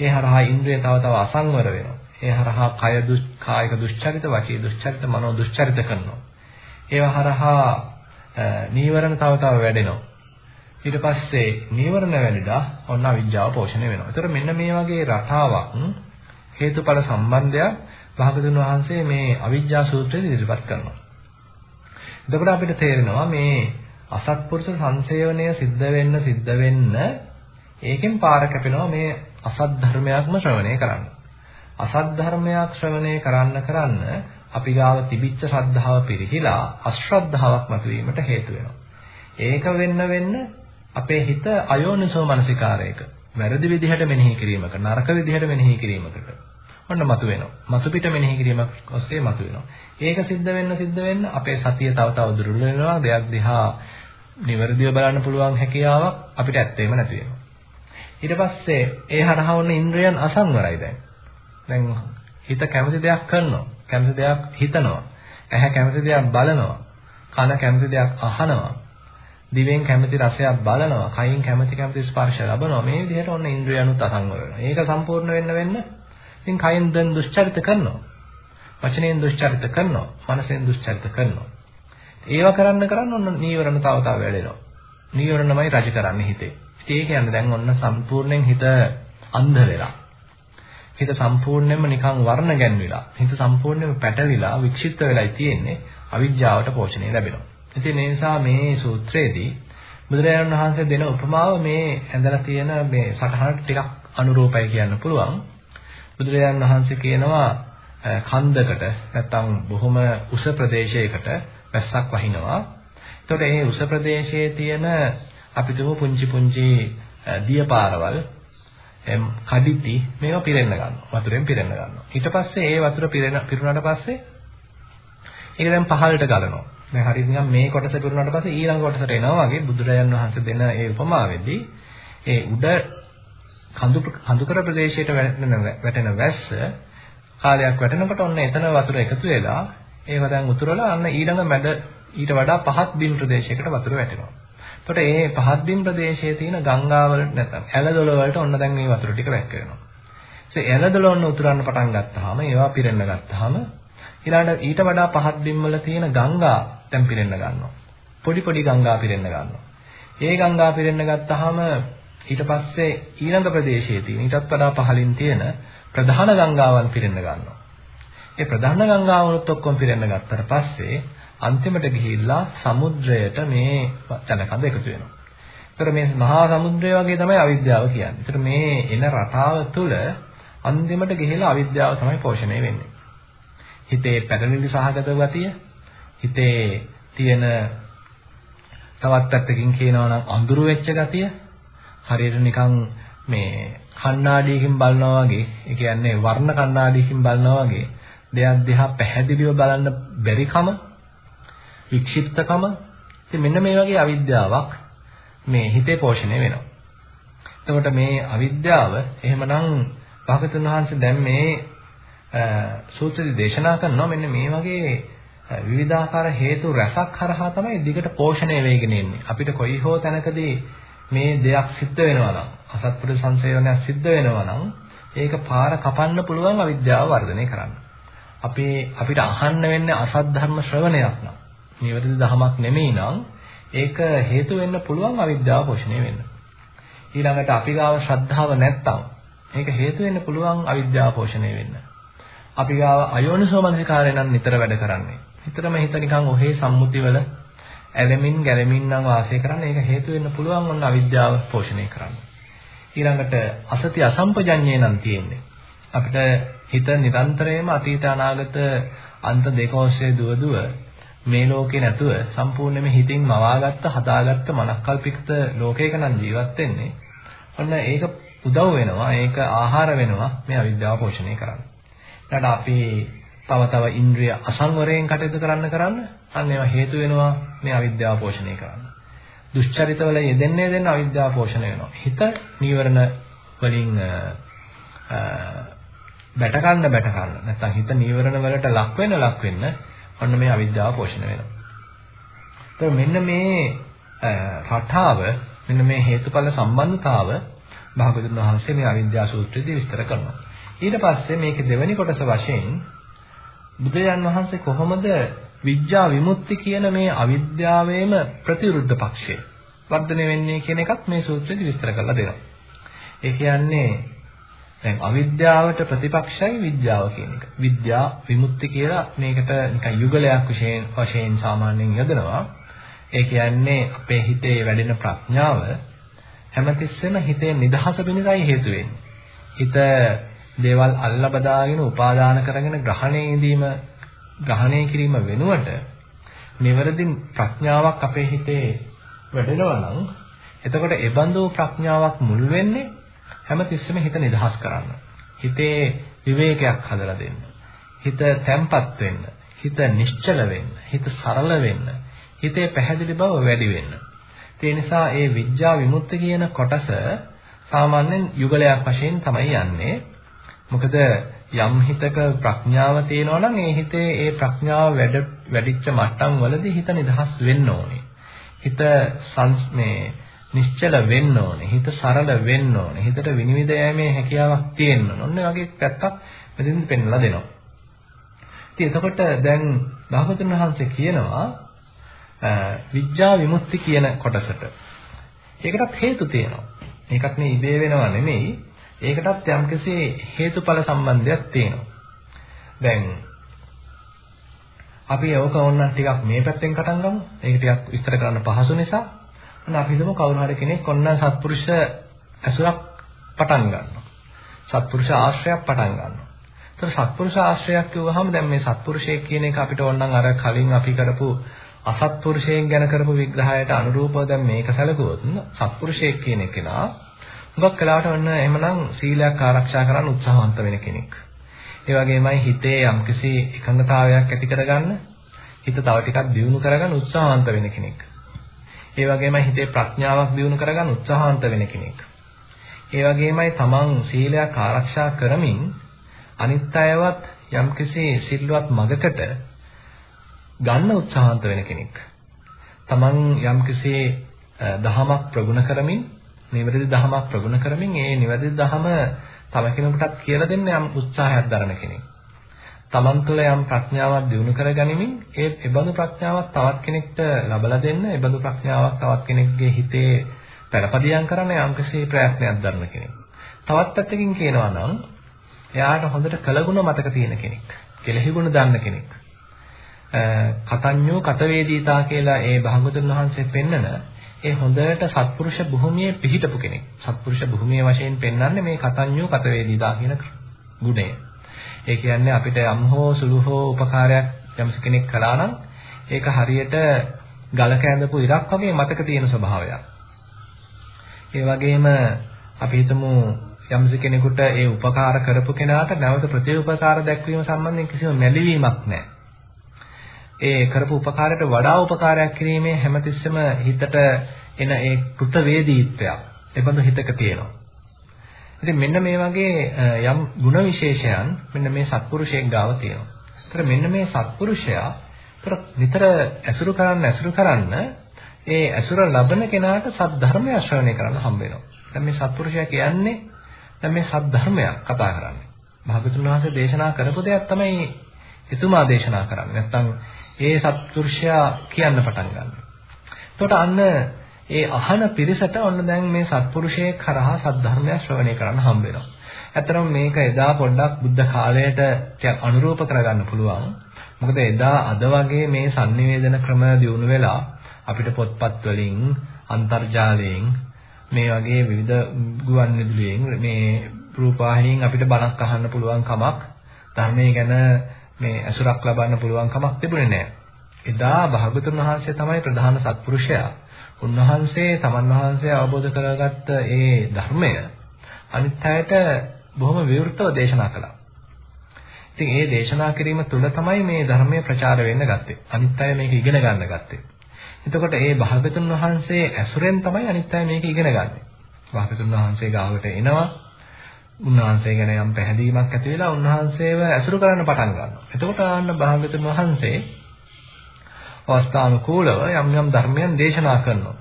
ඒ හරහා ඉන්ද්‍රිය තව තව අසංවර වෙනවා. ඒ හරහා කය දුස් කායික දුස්චරිත, වචී දුස්චරිත, මනෝ දුස්චරිත කරනවා. ඒවා හරහා නීවරණ තව තව වැඩෙනවා. ඊට පස්සේ නීවරණ වැඩිලා ඔන්න අවිජ්ජාව පෝෂණය වෙනවා. ඒතර මෙන්න මේ වගේ රටාවක් හේතුඵල සම්බන්ධයක් භාගතුන් වහන්සේ මේ අවිජ්ජා සූත්‍රයේ ඉදිරිපත් කරනවා. එතකොට අපිට තේරෙනවා මේ අසත්පුරුෂ සංසේවනය සිද්ධ වෙන්න සිද්ධ වෙන්න ඒකෙන් පාර කැපෙනවා මේ අසත් ධර්මයක්ම ශ්‍රවණය කරන්න. අසත් ධර්මයක් ශ්‍රවණය කරන්න කරන්න අපි ගාව තිබිච්ච ශ්‍රද්ධාව පිරිහිලා අශ්‍රද්ධාවක් මතුවීමට හේතු වෙනවා. ඒක වෙන්න වෙන්න අපේ හිත අයෝනිසෝ මනසිකාරයක වැරදි විදිහට මෙනෙහි කිරීමක නරක විදිහට මෙනෙහි කිරීමකට ඔන්න මතුවෙනවා. මතු පිට මෙනෙහි කිරීමක් ඔස්සේ මතුවෙනවා. ඒක සිද්ධ වෙන්න සිද්ධ වෙන්න අපේ සතිය තව තව දුර්වල වෙනවා. දෙයක් දිහා නිවැරදිව බලන්න පුළුවන් හැකියාවක් අපිට ඇත්තේම නැති වෙනවා. ඊට පස්සේ ඒ හරහා වුණ ඉන්ද්‍රයන් අසංවරයි දැන්. දැන් හිත කැමති දෙයක් කරනවා. කැමති දෙයක් හිතනවා. ඇහැ කැමති දෙයක් බලනවා. කන කැමති දෙයක් අහනවා. දිවෙන් කැමති රසයක් බලනවා. කයින් කැමති කැමති ස්පර්ශ ලබනවා. මේ විදිහට ඔන්න ඉන්ද්‍රියනුත් අසංවර වෙනවා. ඒක සම්පූර්ණ වෙන්න වෙන්න ඉතින් කයින් දැන් දුස්චරිත කරනවා. වචනයෙන් දුස්චරිත කරනවා. මනසෙන් දුස්චරිත කරනවා. ඒවා කරන්න කරන්න ඔන්න නීවරණ තව තව වැඩෙනවා. නීවරණමයි රජ කරන්නේ හිතේ. ඉතින් ඒ කියන්නේ දැන් ඔන්න සම්පූර්ණයෙන් හිත අන්ධ වෙලා. හිත සම්පූර්ණයෙන්ම නිකන් වර්ණ ගැන්විලා හිත සම්පූර්ණයෙන්ම පැටලිලා වික්ෂිප්ත වෙලායි තියෙන්නේ අවිජ්ජාවට පෝෂණය ලැබෙනවා. ඉතින් ඒ නිසා මේ සූත්‍රයේදී බුදුරජාණන් වහන්සේ දෙන උපමාව මේ ඇඳලා තියෙන මේ සටහනට ටිකක් අනුරූපයි කියන්න පුළුවන්. බුදුරජාණන් වහන්සේ කියනවා කන්දකට නැත්නම් බොහොම උස ප්‍රදේශයකට වැස්සක් වහිනවා. එතකොට මේ උස ප්‍රදේශයේ තියෙන අපි තුමු පුංචි පුංචි දිය පාරවල් එම් කඩਿੱටි මේවා පිරෙන්න ගන්නවා. වතුරෙන් පිරෙන්න ගන්නවා. ඊට පස්සේ ඒ වතුර පිරෙන පිරුණාට පස්සේ ඒක දැන් පහළට ගලනවා. දැන් හරියට නිකන් මේ කොටස පිරුණාට පස්සේ ඊළඟ කොටසට එනවා වගේ බුදුරජාන් වහන්සේ දෙන ඒ උපමාවේදී ඒ උඩ කඳු කඳුකර ප්‍රදේශයට වැටෙන වැටෙන වැස්ස කාලයක් වැටෙනකොට ඔන්න එතන වතුර එකතු වෙලා ඒව දැන් උතුරලා අන්න ඊළඟ මැද ඊට වඩා පහත් බිම් ප්‍රදේශයකට වතුර වැටෙනවා. එතකොට මේ පහත් බිම් ප්‍රදේශයේ තියෙන ගංගාවල නැත්නම් ඇලදොල වලට ඔන්න දැන් මේ වතුර ටික වැක් වෙනවා. ඒ ඇලදොල ඔන්න උතුරන්න පටන් ගත්තාම ඒවා පිරෙන්න ගත්තාම ඊළඟට ඊට වඩා පහත් බිම් වල තියෙන ගංගා දැන් පිරෙන්න ගන්නවා. පොඩි පොඩි ගංගා පිරෙන්න ගන්නවා. ඒ ගංගා පිරෙන්න ගත්තාම ඊට පස්සේ ඊළඟ ප්‍රදේශයේ තියෙන ඊටත් වඩා පහළින් තියෙන ප්‍රධාන ගංගාවන් පිරෙන්න ගන්නවා. ඒ ප්‍රධාන ගංගාවලුත් ඔක්කොම පිරෙන්න ගත්තට පස්සේ අන්තිමට ගිහිල්ලා සමුද්‍රයට මේ තනකඳ එකතු වෙනවා. ඒතර මේ මහා සමුද්‍රය වගේ තමයි අවිද්‍යාව කියන්නේ. ඒතර මේ එන රටාව තුළ අන්තිමට ගිහිල්ලා අවිද්‍යාව තමයි පෝෂණය වෙන්නේ. හිතේ පැටලිලි සහගත ගතිය, හිතේ තියෙන තවත් පැත්තකින් කියනවා නම් අඳුරු වෙච්ච ගතිය, හරියට නිකන් මේ කණ්ණාඩියකින් බලනවා වගේ, ඒ කියන්නේ වර්ණ කණ්ණාඩියකින් බලනවා වගේ දෙයක් දිහා පැහැදිලිව බලන්න බැරිකම, වික්ෂිප්තකම, ඉතින් මෙන්න මේ වගේ අවිද්‍යාවක් මේ හිතේ පෝෂණය වෙනවා. එතකොට මේ අවිද්‍යාව එහෙමනම් භාගතුන් වහන්සේ දැන් මේ සූත්‍රය දේශනා කරනවා මෙන්න මේ වගේ විවිධාකාර හේතු රැසක් හරහා තමයි දිගට පෝෂණය වෙගෙන එන්නේ. අපිට කොයි හෝ තැනකදී මේ දෙයක් සිද්ධ වෙනවා නම් අසත්පුරුෂ සංසේවනයක් සිද්ධ වෙනවා නම් ඒක පාර කපන්න පුළුවන් අවිද්‍යාව වර්ධනය කරන්න. අපේ අපිට අහන්න වෙන්නේ අසත් ධර්ම ශ්‍රවණයක් නම් නිවැරදි ධමයක් නෙමෙයි නම් ඒක හේතු වෙන්න පුළුවන් අවිද්‍යාව පෝෂණය වෙන්න. ඊළඟට අපි ගාව ශ්‍රද්ධාව නැත්තම් ඒක හේතු වෙන්න පුළුවන් අවිද්‍යාව පෝෂණය වෙන්න. අපි ගාව අයෝනිසෝ මනසිකාරය නම් නිතර වැඩ කරන්නේ. නිතරම හිත නිකන් ඔහේ සම්මුතිවල ඇලෙමින් ගැලෙමින් නම් වාසය කරන්න ඒක හේතු වෙන්න පුළුවන් ඔන්න අවිද්‍යාව පෝෂණය කරන්න. ඊළඟට අසති අසම්පජඤ්ඤේ නම් තියෙන්නේ. අපිට හිත නිරන්තරයෙන්ම අතීත අනාගත අන්ත දෙක ඔස්සේ දුව දුව මේ ලෝකේ නැතුව සම්පූර්ණයෙන්ම හිතින් මවාගත්ත හදාගත්ත මනස්කල්පිත ලෝකයක නම් ජීවත් වෙන්නේ. ඔන්න ඒක උදව් වෙනවා ඒක ආහාර වෙනවා මේ අවිද්‍යාව පෝෂණය කරන්න. ඊට අපි තව තව ඉන්ද්‍රිය අසංවරයෙන් කටයුතු කරන්න කරන්න අන්න ඒවා හේතු වෙනවා මේ අවිද්‍යාව පෝෂණය කරන්න. දුෂ්චරිතවල යෙදෙන්නේ දෙන්න අවිද්‍යාව පෝෂණය වෙනවා. හිත නීවරණ වලින් බැට ගන්න බැට ගන්න. නැත්නම් හිත නීවරණ වලට ලක් වෙන ලක් වෙන්න ඔන්න මේ අවිද්‍යාව පෝෂණය වෙනවා. ඒතකොට මෙන්න මේ රටාව මෙන්න මේ හේතුඵල සම්බන්ධතාව භාගතුන් වහන්සේ මේ අවිද්‍යා සූත්‍රයේදී විස්තර කරනවා. ඊට පස්සේ මේකේ දෙවෙනි කොටස වශයෙන් බුදුයන් වහන්සේ කොහොමද විඥා විමුක්ති කියන මේ අවිද්‍යාවේම ප්‍රතිවිරුද්ධ පක්ෂය වර්ධනය වෙන්නේ කියන එකත් මේ සූත්‍රයේදී විස්තර කරලා දෙනවා. ඒ කියන්නේ දැන් අවිද්‍යාවට ප්‍රතිපක්ෂයි විද්‍යාව කියන එක. විද්‍යා විමුක්ති කියලා මේකට නිකන් යුගලයක් විශේෂයෙන් වශයෙන් සාමාන්‍යයෙන් යොදනවා. ඒ කියන්නේ අපේ හිතේ වැඩෙන ප්‍රඥාව හැමතිස්සෙම හිතේ නිදහස පිණිසයි හේතු වෙන්නේ. හිත දේවල් අල්ල බදාගෙන උපාදාන කරගෙන ග්‍රහණය ඉදීම ග්‍රහණය කිරීම වෙනුවට නිවැරදි ප්‍රඥාවක් අපේ හිතේ වැඩෙනවා නම් එතකොට ඒ බඳු ප්‍රඥාවක් මුල් වෙන්නේ හැමතිස්සෙම හිත නිදහස් කරන්න. හිතේ විවේකයක් හදලා දෙන්න. හිත තැම්පත් වෙන්න. හිත නිශ්චල වෙන්න. හිත සරල වෙන්න. හිතේ පැහැදිලි බව වැඩි වෙන්න. ඒ නිසා ඒ විඥා විමුක්ති කියන කොටස සාමාන්‍යයෙන් යුගලයක් වශයෙන් තමයි යන්නේ. මොකද යම් හිතක ප්‍රඥාව තියෙනවා නම් ඒ හිතේ ඒ ප්‍රඥාව වැඩ වැඩිච්ච මට්ටම් වලදී හිත නිදහස් වෙන්න ඕනේ. හිත මේ නිශ්චල වෙන්න ඕනේ. හිත සරල වෙන්න ඕනේ. හිතට විනිවිද යෑමේ හැකියාවක් තියෙන්න ඕනේ. ඔන්න වගේ පැත්තක් මෙතෙන් පෙන්වලා දෙනවා. ඉතින් එතකොට දැන් භාගතුන් වහන්සේ කියනවා විඥා විමුක්ති කියන කොටසට. ඒකටත් හේතු තියෙනවා. මේකත් මේ ඉබේ වෙනව නෙමෙයි. ඒකටත් යම්කිසි හේතුඵල සම්බන්ධයක් තියෙනවා. දැන් අපි ඕක ඕනනම් ටිකක් මේ පැත්තෙන් පටන් ගමු. ඒක ටිකක් විස්තර කරන්න පහසු නිසා. ඔන්න අපි හිතමු කවුරු හරි කෙනෙක් ඔන්න සත්පුරුෂ ඇසුරක් පටන් ගන්නවා. සත්පුරුෂ ආශ්‍රයයක් පටන් ගන්නවා. ඒතර සත්පුරුෂ ආශ්‍රයයක් කිව්වහම දැන් මේ සත්පුරුෂයෙක් කියන එක අපිට ඕනනම් අර කලින් අපි කරපු අසත්පුරුෂයෙන් ගැන කරපු විග්‍රහයට අනුරූපව දැන් මේක සැලකුවොත් සත්පුරුෂයෙක් කියන කෙනා හුඟක් කලාවට ඔන්න එහෙමනම් සීලයක් ආරක්ෂා කරන්න උත්සාහවන්ත වෙන කෙනෙක්. ඒ වගේමයි හිතේ යම්කිසි එකඟතාවයක් ඇති කරගන්න හිත තව ටිකක් දියුණු කරගන්න උත්සාහවන්ත වෙන කෙනෙක්. ඒ වගේමයි හිතේ ප්‍රඥාවක් දියුණු කරගන්න උත්සාහවන්ත වෙන කෙනෙක්. ඒ වගේමයි තමන් සීලයක් ආරක්ෂා කරමින් අනිත් අයවත් යම්කිසි සිල්වත් මගකට ගන්න උත්සාහන්ත වෙන කෙනෙක්. තමන් යම්කිසි දහමක් ප්‍රගුණ කරමින් නිවැරදි දහමක් ප්‍රගුණ කරමින් ඒ නිවැරදි දහම තව කෙනෙකුටත් කියලා දෙන්න යම් උත්සාහයක් දරන කෙනෙක්. තමන් තුළ යම් ප්‍රඥාවක් දිනු කරගනිමින් ඒ ඒබඳු ප්‍රඥාවක් තවත් කෙනෙක්ට ලබලා දෙන්න, ඒබඳු ප්‍රඥාවක් තවත් කෙනෙක්ගේ හිතේ පළපදියම් කරන්න යම්කිසි ප්‍රයත්නයක් දරන කෙනෙක්. තවත් පැත්තකින් කියනවා නම් එයාට හොඳට කළගුණ මතක තියෙන කෙනෙක්. කෙලෙහි ගුණ දන්න කෙනෙක්. කතඤ්ඤෝ කතවේදීතා කියලා ඒ භාගතුන් වහන්සේ පෙන්නන ඒ හොඳට සත්පුරුෂ භූමියේ පිහිටපු කෙනෙක්. සත්පුරුෂ භූමියේ වශයෙන් පෙන්වන්නේ මේ කතඤ්ඤෝ කතවේදීතා කියන ගුණය. ඒ කියන්නේ අපිට යම් හෝ සුළු හෝ උපකාරයක් යම්ස කෙනෙක් කළා නම් ඒක හරියට ගලක ඇඳපු ඉරක් වගේ මතක තියෙන ස්වභාවයක්. ඒ වගේම අපි හිතමු යම්ස කෙනෙකුට ඒ උපකාර කරපු කෙනාට නැවත ප්‍රතිඋපකාර දැක්වීම සම්බන්ධයෙන් කිසිම මැලිවීමක් නැහැ. ඒ කරපු උපකාරයට වඩා උපකාරයක් කිරීමේ හැමතිස්සෙම හිතට එන ඒ කෘතවේදීත්වයක් එබඳු හිතක තියෙනවා. ඉතින් මෙන්න මේ වගේ යම් ಗುಣ විශේෂයන් මෙන්න මේ සත්පුරුෂයෙක් ගාව තියෙනවා. ඒතර මෙන්න මේ සත්පුරුෂයා නිතර ඇසුරු කරන්න ඇසුරු කරන්න ඒ ඇසුර ලබන කෙනාට සත්‍ය ධර්මය ශ්‍රවණය කරන්න හම්බ වෙනවා. දැන් මේ සත්පුරුෂයා කියන්නේ දැන් මේ සත්‍ය ධර්මයක් කතා කරන්නේ. භාගතුන් වහන්සේ දේශනා කරපු දෙයක් තමයි එතුමා දේශනා කරන්නේ. නැත්තම් ඒ සත්පුරුෂයා කියන්න පටන් ගන්නවා. එතකොට අන්න ඒ අහන පිරිසට ඔන්න දැන් මේ සත්පුරුෂයේ කරහා සද්ධර්මය ශ්‍රවණය කරන්න හම්බ වෙනවා. ඇත්තරම මේක එදා පොඩ්ඩක් බුද්ධ කාලයට අනුරූප කරගන්න පුළුවන්. මොකද එදා අද වගේ මේ sannivedana ක්‍රම දියුණු වෙලා අපිට පොත්පත් වලින් අන්තර්ජාලයෙන් මේ වගේ විවිධ ගුවන් විදුලියෙන් මේ රූපවාහිනියෙන් අපිට බණක් අහන්න පුළුවන් කමක් ධර්මයේ ගැන මේ අසුරක් ලබන්න පුළුවන් කමක් තිබුණේ නැහැ. එදා භාගතුන් වහන්සේ තමයි ප්‍රධාන සත්පුරුෂයා. උන්වහන්සේ තමන් වහන්සේ අවබෝධ කරගත්ත ඒ ධර්මය අනිත් අයට බොහොම විවෘතව දේශනා කළා. ඉතින් ඒ දේශනා කිරීම තුළ තමයි මේ ධර්මය ප්‍රචාර වෙන්න ගත්තේ. අනිත් අය මේක ඉගෙන ගන්න ගත්තේ. එතකොට ඒ භාගතුන් වහන්සේ ඇසුරෙන් තමයි අනිත් අය මේක ඉගෙන ගන්න. භාගතුන් වහන්සේ ගාවට එනවා. උන්වහන්සේ ගැන යම් පැහැදීමක් ඇති වෙලා උන්වහන්සේව ඇසුරු කරන්න පටන් ගන්නවා. එතකොට ආන්න භාගතුන් වහන්සේ අවස්ථානුකූලව යම් යම් ධර්මයන් දේශනා කරනවා.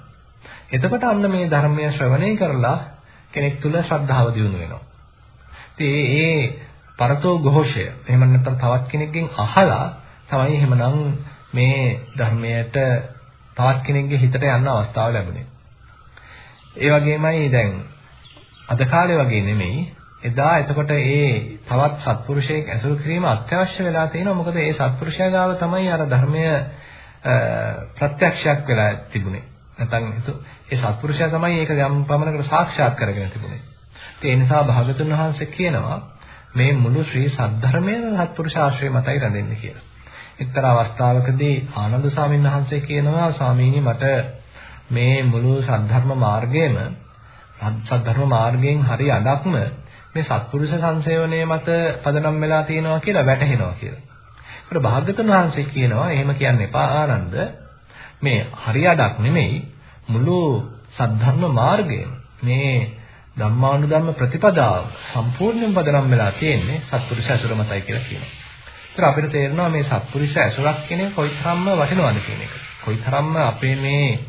එතකොට අන්න මේ ධර්මය ශ්‍රවණය කරලා කෙනෙක් තුල ශ්‍රද්ධාව දියුණු වෙනවා. ඉතින් ඒ පරතෝ ഘോഷය එහෙම නැත්නම් තවත් කෙනෙක්ගෙන් අහලා තමයි එහෙමනම් මේ ධර්මයට තවත් කෙනෙක්ගේ හිතට යන්න අවස්ථාව ලැබුණේ. ඒ වගේමයි දැන් අද කාලේ වගේ නෙමෙයි එදා එතකොට ඒ තවත් සත්පුරුෂයෙක් ඇසුරු කිරීම අත්‍යවශ්‍ය වෙලා තියෙනවා. මොකද ඒ සත්පුරුෂයා ගාව තමයි අර ධර්මය ප්‍රත්‍යක්ෂයක් වෙලා තිබුණේ. නැත්නම් ඒ සත්පුරුෂයා තමයි ඒක යම් පමණකට සාක්ෂාත් කරගෙන තිබුණේ. ඒ නිසා භාගතුන් වහන්සේ කියනවා මේ මුළු ශ්‍රී සද්ධර්මයම සත්පුරුෂ ආශ්‍රය මතයි රැඳෙන්නේ කියලා. එක්තරා අවස්ථාවකදී ආනන්ද ස්වාමීන් වහන්සේ කියනවා ස්වාමීනි මට මේ මුළු සද්ධර්ම මාර්ගයේම සද්ධර්ම මාර්ගයෙන් හරි අඩක්ම මේ සත්පුරුෂ සංසේවනයේ මත පදනම් වෙලා තියෙනවා කියලා වැටහෙනවා කියලා. ඒකට භාග්‍යතුන් වහන්සේ කියනවා එහෙම කියන්න එපා ආනන්ද මේ හරියඩක් නෙමෙයි මුළු සද්ධර්ම මාර්ගයම මේ ධම්මානුධම්ම ප්‍රතිපදාව සම්පූර්ණයෙන් පදනම් වෙලා තියෙන්නේ සත්පුරුෂ ඇසුර මතයි කියලා කියනවා. ඒතර අපිට තේරෙනවා මේ සත්පුරුෂ ඇසුරක් කියන්නේ කොයිතරම්ම වටිනවද කියන එක. කොයිතරම්ම අපේ මේ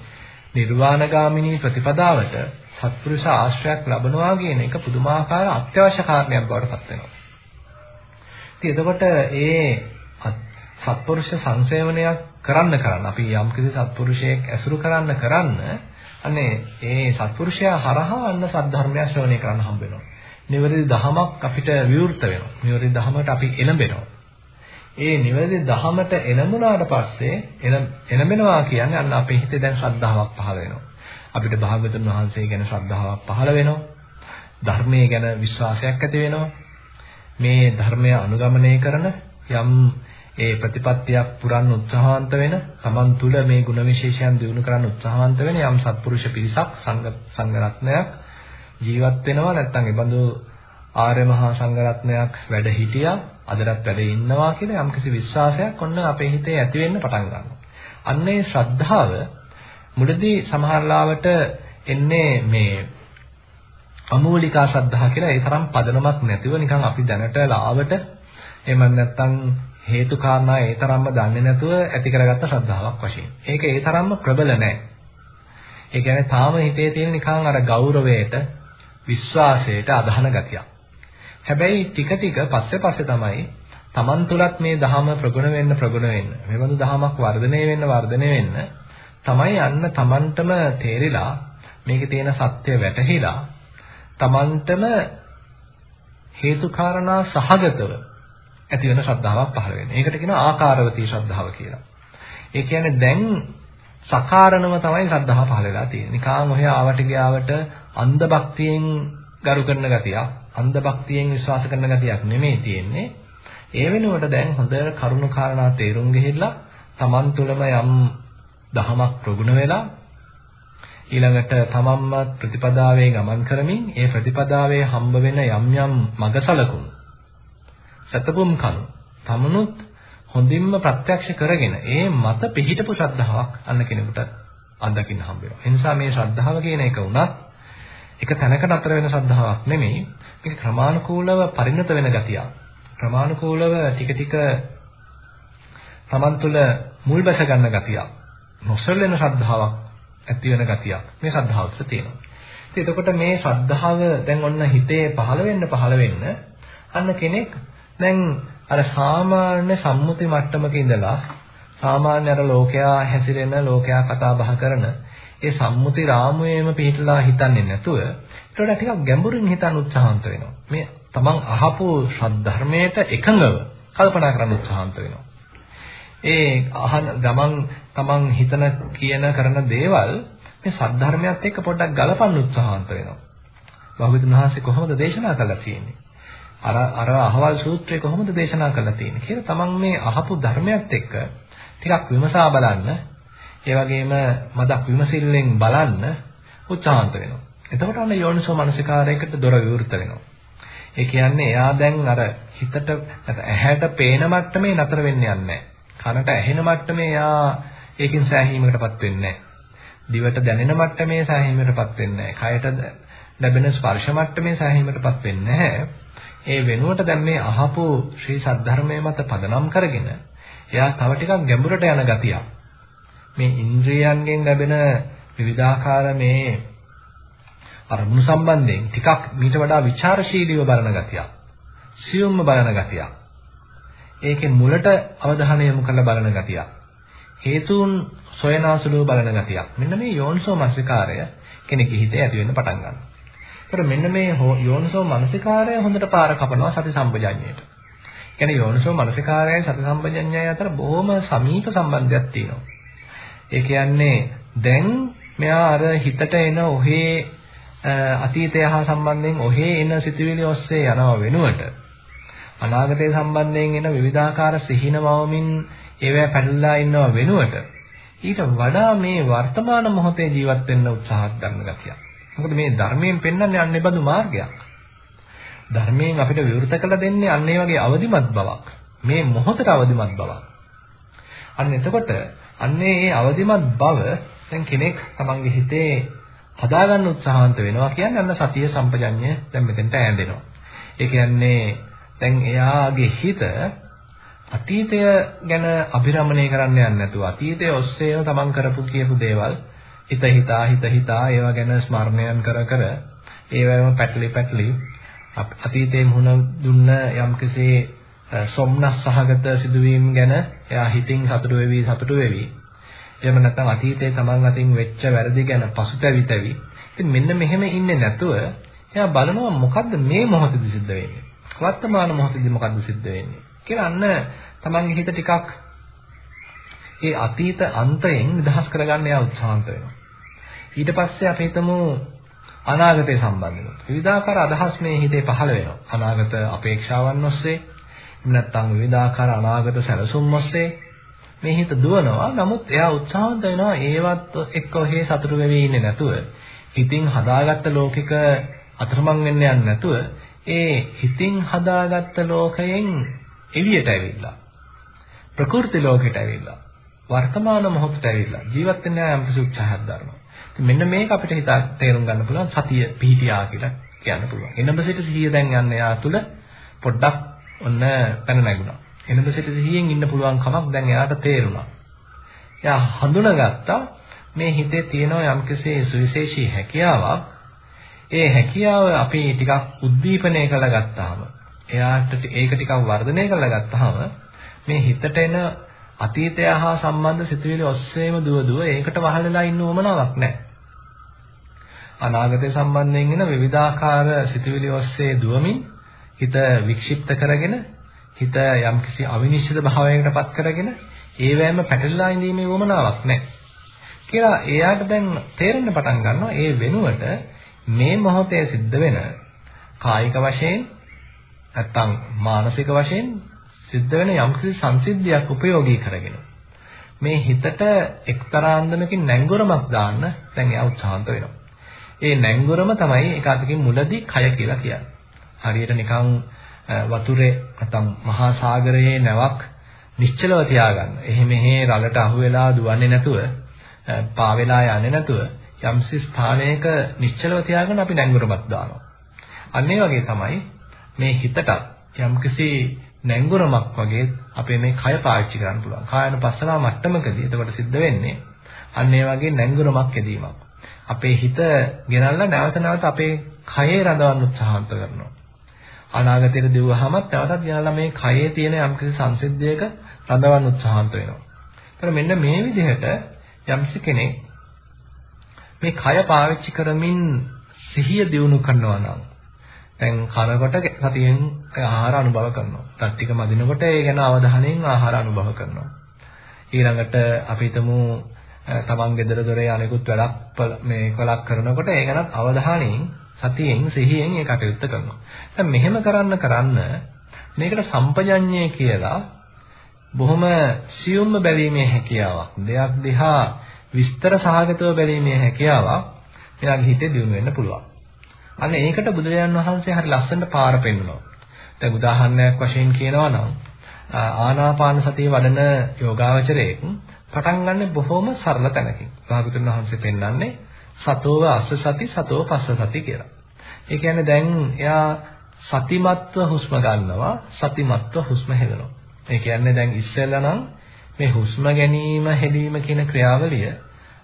නිර්වාණගාමිනී ප්‍රතිපදාවට සත්පුරුෂ ආශ්‍රයක් ලැබනවා කියන එක පුදුමාකාර අත්‍යවශ්‍ය කාරණයක් බවට පත් වෙනවා. ඉතින් එතකොට ඒ සත්පුරුෂ සංසේවනයක් කරන්න කරන්න අපි යම් කිසි සත්පුරුෂයෙක් ඇසුරු කරන්න කරන්න අනේ ඒ සත්පුරුෂයා හරහා අන්න සද්ධර්මය ශ්‍රවණය කරන්න හම්බ වෙනවා. නිවැරදි දහමක් අපිට විවෘත වෙනවා. නිවැරදි දහමට අපි එළඹෙනවා. ඒ නිවැරදි දහමට එළඹුණාට පස්සේ එළඹෙනවා කියන්නේ අන්න අපේ හිතේ දැන් ශ්‍රද්ධාවක් පහළ වෙනවා. අපිට භාගතුන් වහන්සේ ගැන ශ්‍රද්ධාවක් පහළ වෙනවා. ධර්මයේ ගැන විශ්වාසයක් ඇති වෙනවා. මේ ධර්මය අනුගමනය කරන යම් ඒ ප්‍රතිපත්තියක් පුරන්න උත්සාහවන්ත වෙන තමන් තුළ මේ ගුණ විශේෂයන් දිනු කරන්න උත්සාහවන්ත වෙන යම් සත්පුරුෂ පිරිසක් සංඝ සංඝ රත්නයක් ජීවත් වෙනවා නැත්නම් ඒ බඳු ආර්ය මහා සංඝ රත්නයක් වැඩ හිටියා අදටත් වැඩ ඉන්නවා කියලා යම්කිසි විශ්වාසයක් ඔන්න අපේ හිතේ ඇති වෙන්න පටන් ගන්නවා. අන්නේ ශ්‍රද්ධාව මුලදී සමහර ලාවට එන්නේ මේ අමූලිකා ශ්‍රද්ධා කියලා ඒ තරම් පදනමක් නැතිව නිකන් අපි දැනට ලාවට එහෙම නැත්නම් හේතු කාරණා ඒ තරම්ම දන්නේ නැතුව ඇති කරගත්ත ශ්‍රද්ධාවක් වශයෙන්. ඒක ඒ තරම්ම ප්‍රබල නැහැ. ඒ කියන්නේ තාම හිතේ තියෙන නිකන් අර ගෞරවයට, විශ්වාසයට අදහන ගතියක්. හැබැයි ටික ටික පස්සේ පස්සේ තමයි Taman තුලත් මේ ධහම ප්‍රගුණ වෙන්න ප්‍රගුණ වෙන්න. මෙවඳු ධහමක් වර්ධනය වෙන්න වර්ධනය වෙන්න තමයි යන්න Tamanටම තේරිලා මේකේ තියෙන සත්‍ය වැටහිලා Tamanටම හේතු කාරණා සහගතව ඇති වෙන ශ්‍රද්ධාවක් පහළ වෙනවා. ඒකට කියනවා ආකාරවතී ශ්‍රද්ධාව කියලා. ඒ කියන්නේ දැන් සකාරණව තමයි ශ්‍රද්ධාව පහළ වෙලා තියෙන්නේ. නිකාන් ඔය ආවට ගියාවට අන්ධ භක්තියෙන් ගරු කරන ගතියක්, අන්ධ භක්තියෙන් විශ්වාස කරන ගතියක් නෙමෙයි තියෙන්නේ. ඒ වෙනුවට දැන් හොඳ කරුණු කාරණා තේරුම් ගිහිල්ලා Taman තුලම යම් දහමක් ප්‍රගුණ වෙලා ඊළඟට තමන්ම ප්‍රතිපදාවේ ගමන් කරමින් ඒ ප්‍රතිපදාවේ හම්බ වෙන යම් යම් මගසලකුණු සතපුම් කණු තමනුත් හොඳින්ම ප්‍රත්‍යක්ෂ කරගෙන ඒ මත පිහිටපු ශ්‍රද්ධාවක් අන්න කෙනෙකුට අත්දකින්න හම්බ වෙනවා. ඒ නිසා මේ ශ්‍රද්ධාව කියන එක උනත් එක තැනකට අතර වෙන ශ්‍රද්ධාවක් නෙමෙයි. මේක ක්‍රමානුකූලව පරිණත වෙන ගතියක්. ක්‍රමානුකූලව ටික ටික තමන් තුළ මුල් බැස ගන්න ගතියක්. නොසැලෙන ශ්‍රද්ධාවක් ඇති වෙන ගතියක් මේ ශ්‍රද්ධාවට තියෙනවා. ඉතින් එතකොට මේ ශ්‍රද්ධාව දැන් ඔන්න හිතේ පහළ වෙන්න පහළ වෙන්න අන්න කෙනෙක් දැන් අර සාමාන්‍ය සම්මුති මට්ටමක ඉඳලා සාමාන්‍ය අර ලෝකයා හැසිරෙන ලෝකයා කතා බහ කරන ඒ සම්මුති රාමුවේම පිටලා හිතන්නේ නැතුව ඊට වඩා ටිකක් ගැඹුරින් හිතන්න උත්සාහන්ත වෙනවා. මේ තමන් අහපු ශ්‍රද්ධර්මයට එකඟව කල්පනා කරන්න උත්සාහන්ත වෙනවා. ඒ අහන ගමන් තමන් හිතන කියන කරන දේවල් මේ සද්ධර්මයත් එක්ක පොඩ්ඩක් ගලපන්න උත්සාහන්ත වෙනවා. බහුවිදුන් වහන්සේ කොහොමද දේශනා කළා කියන්නේ? අර අර අහවල් සූත්‍රය කොහොමද දේශනා කරලා තියෙන්නේ කියලා තමන් මේ අහපු ධර්මයත් එක්ක ටිකක් විමසා බලන්න ඒ වගේම මදක් විමසිල්ලෙන් බලන්න උත්සාහන්ත වෙනවා. එතකොට අන්න යෝනිසෝ මනසිකාරයකට දොර විවෘත වෙනවා. ඒ කියන්නේ එයා දැන් අර හිතට ඇහැට පේන මට්ටමේ නතර වෙන්න යන්නේ කනට ඇහෙන මට්ටමේ එයා ඒකෙන් සෑහීමකටපත් වෙන්නේ දිවට දැනෙන මට්ටමේ සෑහීමකටපත් වෙන්නේ කයට ලැබෙන ස්පර්ශ මට්ටමේ සෑහීමකටපත් වෙන්නේ නැහැ. ඒ වෙනුවට දැන් මේ අහපු ශ්‍රී සද්ධර්මයේ මත පදනම් කරගෙන එයා තව ටිකක් ගැඹුරට යන ගතියක්. මේ ඉන්ද්‍රියයන්ගෙන් ලැබෙන විවිධාකාර මේ අරමුණු සම්බන්ධයෙන් ටිකක් මීට වඩා ਵਿਚාරශීලීව බලන ගතියක්. සියුම්ම බලන ගතියක්. ඒකේ මුලට අවධානය යොමු කරලා බලන ගතියක්. හේතුන් සොයනාසුලුව බලන ගතියක්. මෙන්න මේ යෝනිසෝ මනසිකාරය කෙනෙකුගේ හිතේ ඇති වෙන්න පටන් ගන්නවා. ඒතර මෙන්න මේ යෝනිසෝ මනසිකාරය හොඳට පාර කපනවා සති සම්පජඤ්ඤයට. කියන්නේ යෝනිසෝ මනසිකාරයයි සති සම්පජඤ්ඤයයි අතර බොහොම සමීප සම්බන්ධයක් තියෙනවා. ඒ කියන්නේ දැන් මෙයා අර හිතට එන ඔහේ අතීතය හා සම්බන්ධයෙන් ඔහේ එන සිතුවිලි ඔස්සේ යනව වෙනුවට අනාගතය සම්බන්ධයෙන් එන විවිධාකාර සිහින වවමින් ඒවැ පැටලලා ඉන්නව වෙනුවට ඊට වඩා මේ වර්තමාන මොහොතේ ජීවත් වෙන්න උත්සාහ ගන්න ගතියක්. මොකද මේ ධර්මයෙන් පෙන්වන්නේ අන්නේ බඳු මාර්ගයක්. ධර්මයෙන් අපිට විවෘත කළ දෙන්නේ අන්න ඒ වගේ අවදිමත් බවක්. මේ මොහොතට අවදිමත් බවක්. අන්න එතකොට අන්නේ ඒ අවදිමත් බව දැන් කෙනෙක් තමන්ගේ හිතේ හදාගන්න උත්සාහන්ත වෙනවා කියන්නේ අන්න සතිය සම්පජඤ්ඤය දැන් මෙතෙන්ට ඈඳෙනවා. ඒ කියන්නේ දැන් එයාගේ හිත අතීතය ගැන අභිරමණය කරන්න යන්නේ නැතුව අතීතයේ ඔස්සේම තමන් කරපු කියපු දේවල් හිත හිතා හිත හිතා ඒවා ගැන ස්මරණයන් කර කර ඒවැම පැටලි පැටලි අතීතයේ මුහුණ දුන්න යම්කිසි සොම්නස් සහගත සිදුවීම් ගැන එයා හිතින් සතුටු වෙවි සතුටු වෙවි. එහෙම නැත්නම් අතීතයේ තමන් අතින් වෙච්ච වැරදි ගැන පසුතැවි තැවි. ඉතින් මෙන්න මෙහෙම ඉන්නේ නැතුව එයා බලනවා මොකද්ද මේ මොහොතේදී සිද්ධ වෙන්නේ. වර්තමාන මොහොතේදී මොකද්ද සිද්ධ වෙන්නේ කියලා අන්න තමන්ගේ හිත ටිකක් ඒ අතීත අන්තයෙන් නිදහස් කරගන්න එයා උත්සාහන්ත වෙනවා ඊට පස්සේ අපි හිතමු අනාගතය සම්බන්ධව. විවිධාකාර අදහස් මේ හිතේ පහළ වෙනවා. අනාගත අපේක්ෂාවන් ඔස්සේ නැත්නම් විවිධාකාර අනාගත සැලසුම් ඔස්සේ මේ හිත දුවනවා. නමුත් එයා උත්සාහවත් වෙනවා ඒවත් එක්ක ඔහේ සතුටු වෙවි ඉන්නේ නැතුව හිතින් හදාගත්ත ලෝකික අතරමං වෙන්න යන්නේ නැතුව ඒ හිතින් හදාගත්ත ලෝකයෙන් එළියට ඇවිල්ලා ප්‍රකෘති ලෝකයට ඇවිල්ලා වර්තමාන මොහොතට ඇවිල්ලා ජීවත් වෙන්න යම් කිසි උත්සාහයක් දරනවා. මෙන්න මේක අපිට හිතා තේරුම් ගන්න පුළුවන් සතිය පිහිටියා කියලා කියන්න පුළුවන්. එනඹ සිට සිහිය දැන් යන්න යා තුල පොඩ්ඩක් ඔන්න පැන නැගුණා. එනඹ සිට සිහියෙන් ඉන්න පුළුවන් කමක් දැන් එයාට තේරුණා. එයා හඳුනාගත්තා මේ හිතේ තියෙන යම්කිසි සුවිශේෂී හැකියාවක්. ඒ හැකියාව අපි ටිකක් උද්දීපනය කරලා ගත්තාම එයාට ඒක ටිකක් වර්ධනය කරලා ගත්තාම මේ හිතට එන අතීතය හා සම්බන්ධ සිතුවිලි ඔස්සේම දුව දුව ඒකට වහලලා ඉන්න උවමනාවක් නැහැ. අනාගතය සම්බන්ධයෙන් එන විවිධාකාර සිතුවිලි ඔස්සේ දුවමින් හිත වික්ෂිප්ත කරගෙන හිත යම්කිසි අවිනිශ්චිත භාවයකට පත් කරගෙන ඒවැයම පැටලලා ඉඳීමේ උවමනාවක් නැහැ. කියලා එයාට දැන් තේරෙන්න පටන් ගන්නවා ඒ වෙනුවට මේ මොහොතේ සිද්ධ වෙන කායික වශයෙන් නැත්තම් මානසික වශයෙන් සිද්ධ වෙන යම්කිසි සංසිද්ධියක් උපයෝගී කරගෙන මේ හිතට එක්තරා අන්දමකින් නැංගුරමක් දාන්න දැන් එයා උත්සාහන්ත වෙනවා. ඒ නැංගුරම තමයි එක අතකින් මුලදී කය කියලා කියන්නේ. හරියට නිකන් වතුරේ නැත්නම් මහා සාගරයේ නැවක් නිශ්චලව තියාගන්න. එහෙ මෙහෙ රළට අහු වෙලා දුවන්නේ නැතුව, පා වෙලා යන්නේ නැතුව යම්සි ස්ථානයක නිශ්චලව තියාගෙන අපි නැංගුරමක් දානවා. අන්න ඒ වගේ තමයි මේ හිතට යම්කිසි නැංගුරමක් වගේ අපේ මේ කය පාවිච්චි කරන්න පුළුවන්. කායනුපස්සනා මට්ටමකදී එතකොට සිද්ධ වෙන්නේ අන්න ඒ වගේ නැංගුරමක් යෙදීමක්. අපේ හිත ගෙනල්ලා නැවත නැවත අපේ කයේ රඳවන්න උත්සාහන්ත කරනවා. අනාගතයට දෙවුවාමත් නැවතත් ගෙනල්ලා මේ කයේ තියෙන යම්කිසි සංසිද්ධියක රඳවන්න උත්සාහන්ත වෙනවා. ඒතර මෙන්න මේ විදිහට යම්සි කෙනෙක් මේ කය පාවිච්චි කරමින් සිහිය දියුණු කරනවා නම් දැන් කනකොට සතියෙන් ආහාර අනුභව කරනවා. තත් ටික මදිනකොට ඒ ගැන අවධානයෙන් ආහාර අනුභව කරනවා. ඊළඟට අපි හිතමු තමන් ගෙදර දොරේ අනෙකුත් වැඩක් මේ කලක් කරනකොට ඒ ගැනත් අවධානයෙන් සතියෙන් සිහියෙන් ඒ කටයුත්ත කරනවා. දැන් මෙහෙම කරන්න කරන්න මේකට සම්පජඤ්ඤය කියලා බොහොම සියුම්ම බැලීමේ හැකියාවක් දෙයක් දිහා විස්තර සහගතව බැලීමේ හැකියාවක් එයාගේ හිතේ දිනු වෙන්න පුළුවන්. අන්න ඒකට බුදුරජාන් වහන්සේ හරි ලස්සනට පාර පෙන්නනවා. දැන් උදාහරණයක් වශයෙන් කියනවා නම් ආනාපාන සතිය වඩන යෝගාවචරයෙක් පටන් ගන්න බොහොම සරල තැනකින්. භාගතුන් වහන්සේ පෙන්වන්නේ සතෝව අස්ස සති සතෝ පස්ස සති කියලා. ඒ කියන්නේ දැන් එයා සතිමත්ව හුස්ම ගන්නවා සතිමත්ව හුස්ම හෙලනවා. ඒ කියන්නේ දැන් ඉස්සෙල්ලා නම් මේ හුස්ම ගැනීම හෙලීම කියන ක්‍රියාවලිය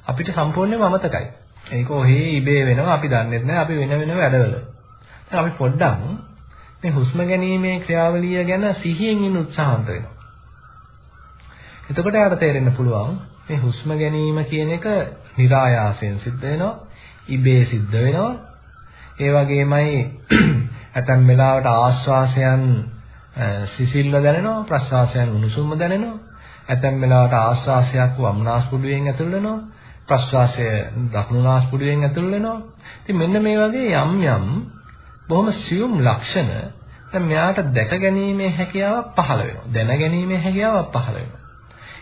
අපිට සම්පූර්ණයෙන්ම අමතකයි. ඒක ඔහේ ඉබේ වෙනවා අපි දන්නේ නැහැ අපි වෙන වෙන වැඩවල. දැන් අපි පොඩ්ඩක් මේ හුස්ම ගැනීමේ ක්‍රියාවලිය ගැන සිහියෙන් ඉන්න උත්සාහන්ත වෙනවා. එතකොට යාට තේරෙන්න පුළුවන් මේ හුස්ම ගැනීම කියන එක નિરાයාසයෙන් සිද්ධ වෙනවා, ඉබේ සිද්ධ වෙනවා. ඒ වගේමයි ඇතැම් වෙලාවට ආශ්වාසයන් සිසිල්ව දැනෙනවා, ප්‍රශ්වාසයන් උණුසුම්ව දැනෙනවා. ඇතැම් වෙලාවට ආශ්වාසයක් වම්නාස්පුඩුවෙන් ඇතුල් වෙනවා, ප්‍රශ්වාසය දකුණුනාස්පුඩුවෙන් ඇතුල් වෙනවා. ඉතින් මෙන්න මේ වගේ යම් යම් බොහොම සියුම් ලක්ෂණ දැන් මෙයාට දැක ගැනීමේ හැකියාවක් පහළ වෙනවා. දැන ගැනීමේ හැකියාවක් පහළ වෙනවා.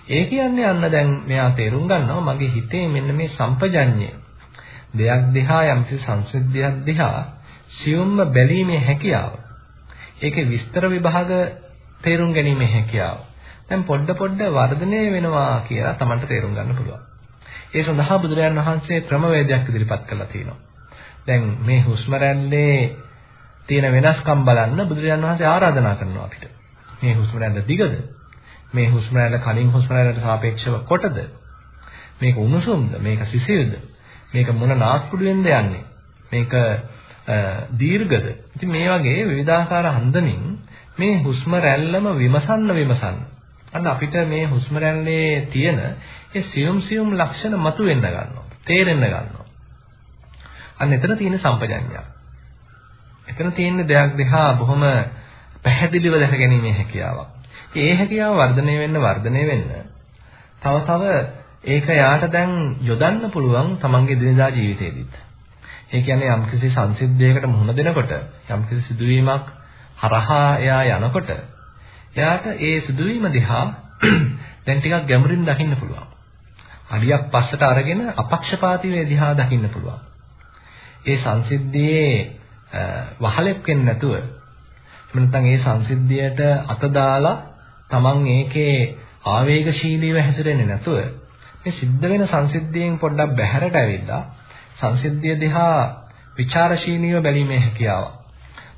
ඒ කියන්නේ අන්න දැන් මෙයා තේරුම් ගන්නවා මගේ හිතේ මෙන්න මේ සම්පජඤ්ඤය. දෙයක් දිහා යම්කිසි සංසිද්ධියක් දිහා සියුම්ම බැලීමේ හැකියාව. ඒකේ විස්තර විභාග තේරුම් ගැනීමේ හැකියාව. දැන් පොඩ පොඩ වර්ධනය වෙනවා කියලා Tamanට තේරුම් ගන්න පුළුවන්. ඒ සඳහා බුදුරජාණන් වහන්සේ ක්‍රමවේදයක් ඉදිරිපත් කළා තියෙනවා. දැන් මේ හුස්ම රැල්ලේ තියෙන වෙනස්කම් බලන්න බුදුරජාණන් වහන්සේ ආරාධනා කරනවා අපිට. මේ හුස්ම රැල්ල දිගද? මේ හුස්ම රැල්ල කලින් හුස්ම රැල්ලට සාපේක්ෂව කොටද? මේක උණුසුම්ද? මේක සිසිල්ද? මේක මොන නාස්පුඩුවෙන්ද යන්නේ? මේක දීර්ඝද? ඉතින් මේ වගේ විවිධාකාර හන්දමින් මේ හුස්ම රැල්ලම විමසන්න විමසන්න. අන්න අපිට මේ හුස්ම රැල්ලේ තියෙන ඒ සියුම් සියුම් ලක්ෂණ මතුවෙන්න ගන්නවා. තේරෙන්න ගන්නවා. අන්න එතන තියෙන සම්පජඤ්ඤය. එතන තියෙන දෙයක් දිහා බොහොම පැහැදිලිව දැක ගැනීමේ හැකියාවක්. ඒ හැකියාව වර්ධනය වෙන්න වර්ධනය වෙන්න තව තව ඒක යාට දැන් යොදන්න පුළුවන් තමන්ගේ දිනදා ජීවිතේදීත්. ඒ කියන්නේ යම්කිසි සංසිද්ධියකට මුහුණ දෙනකොට යම්කිසි සිදුවීමක් හරහා එයා යනකොට එයාට ඒ සිදුවීම දිහා දැන් ටිකක් ගැඹුරින් දකින්න පුළුවන්. අඩියක් පස්සට අරගෙන අපක්ෂපාතීව ඒ දිහා දකින්න පුළුවන්. ඒ සංසිද්ධියේ වහලෙක් වෙන්නේ නැතුව නැත්නම් ඒ සංසිද්ධියට අත දාලා Taman ඒකේ ආවේගශීලීව හැසිරෙන්නේ නැතුව මේ සිද්ධ වෙන සංසිද්ධියෙන් පොඩ්ඩක් බැහැරට ඇවිල්ලා සංසිද්ධිය දිහා ਵਿਚාරශීලීව බැලීමේ හැකියාව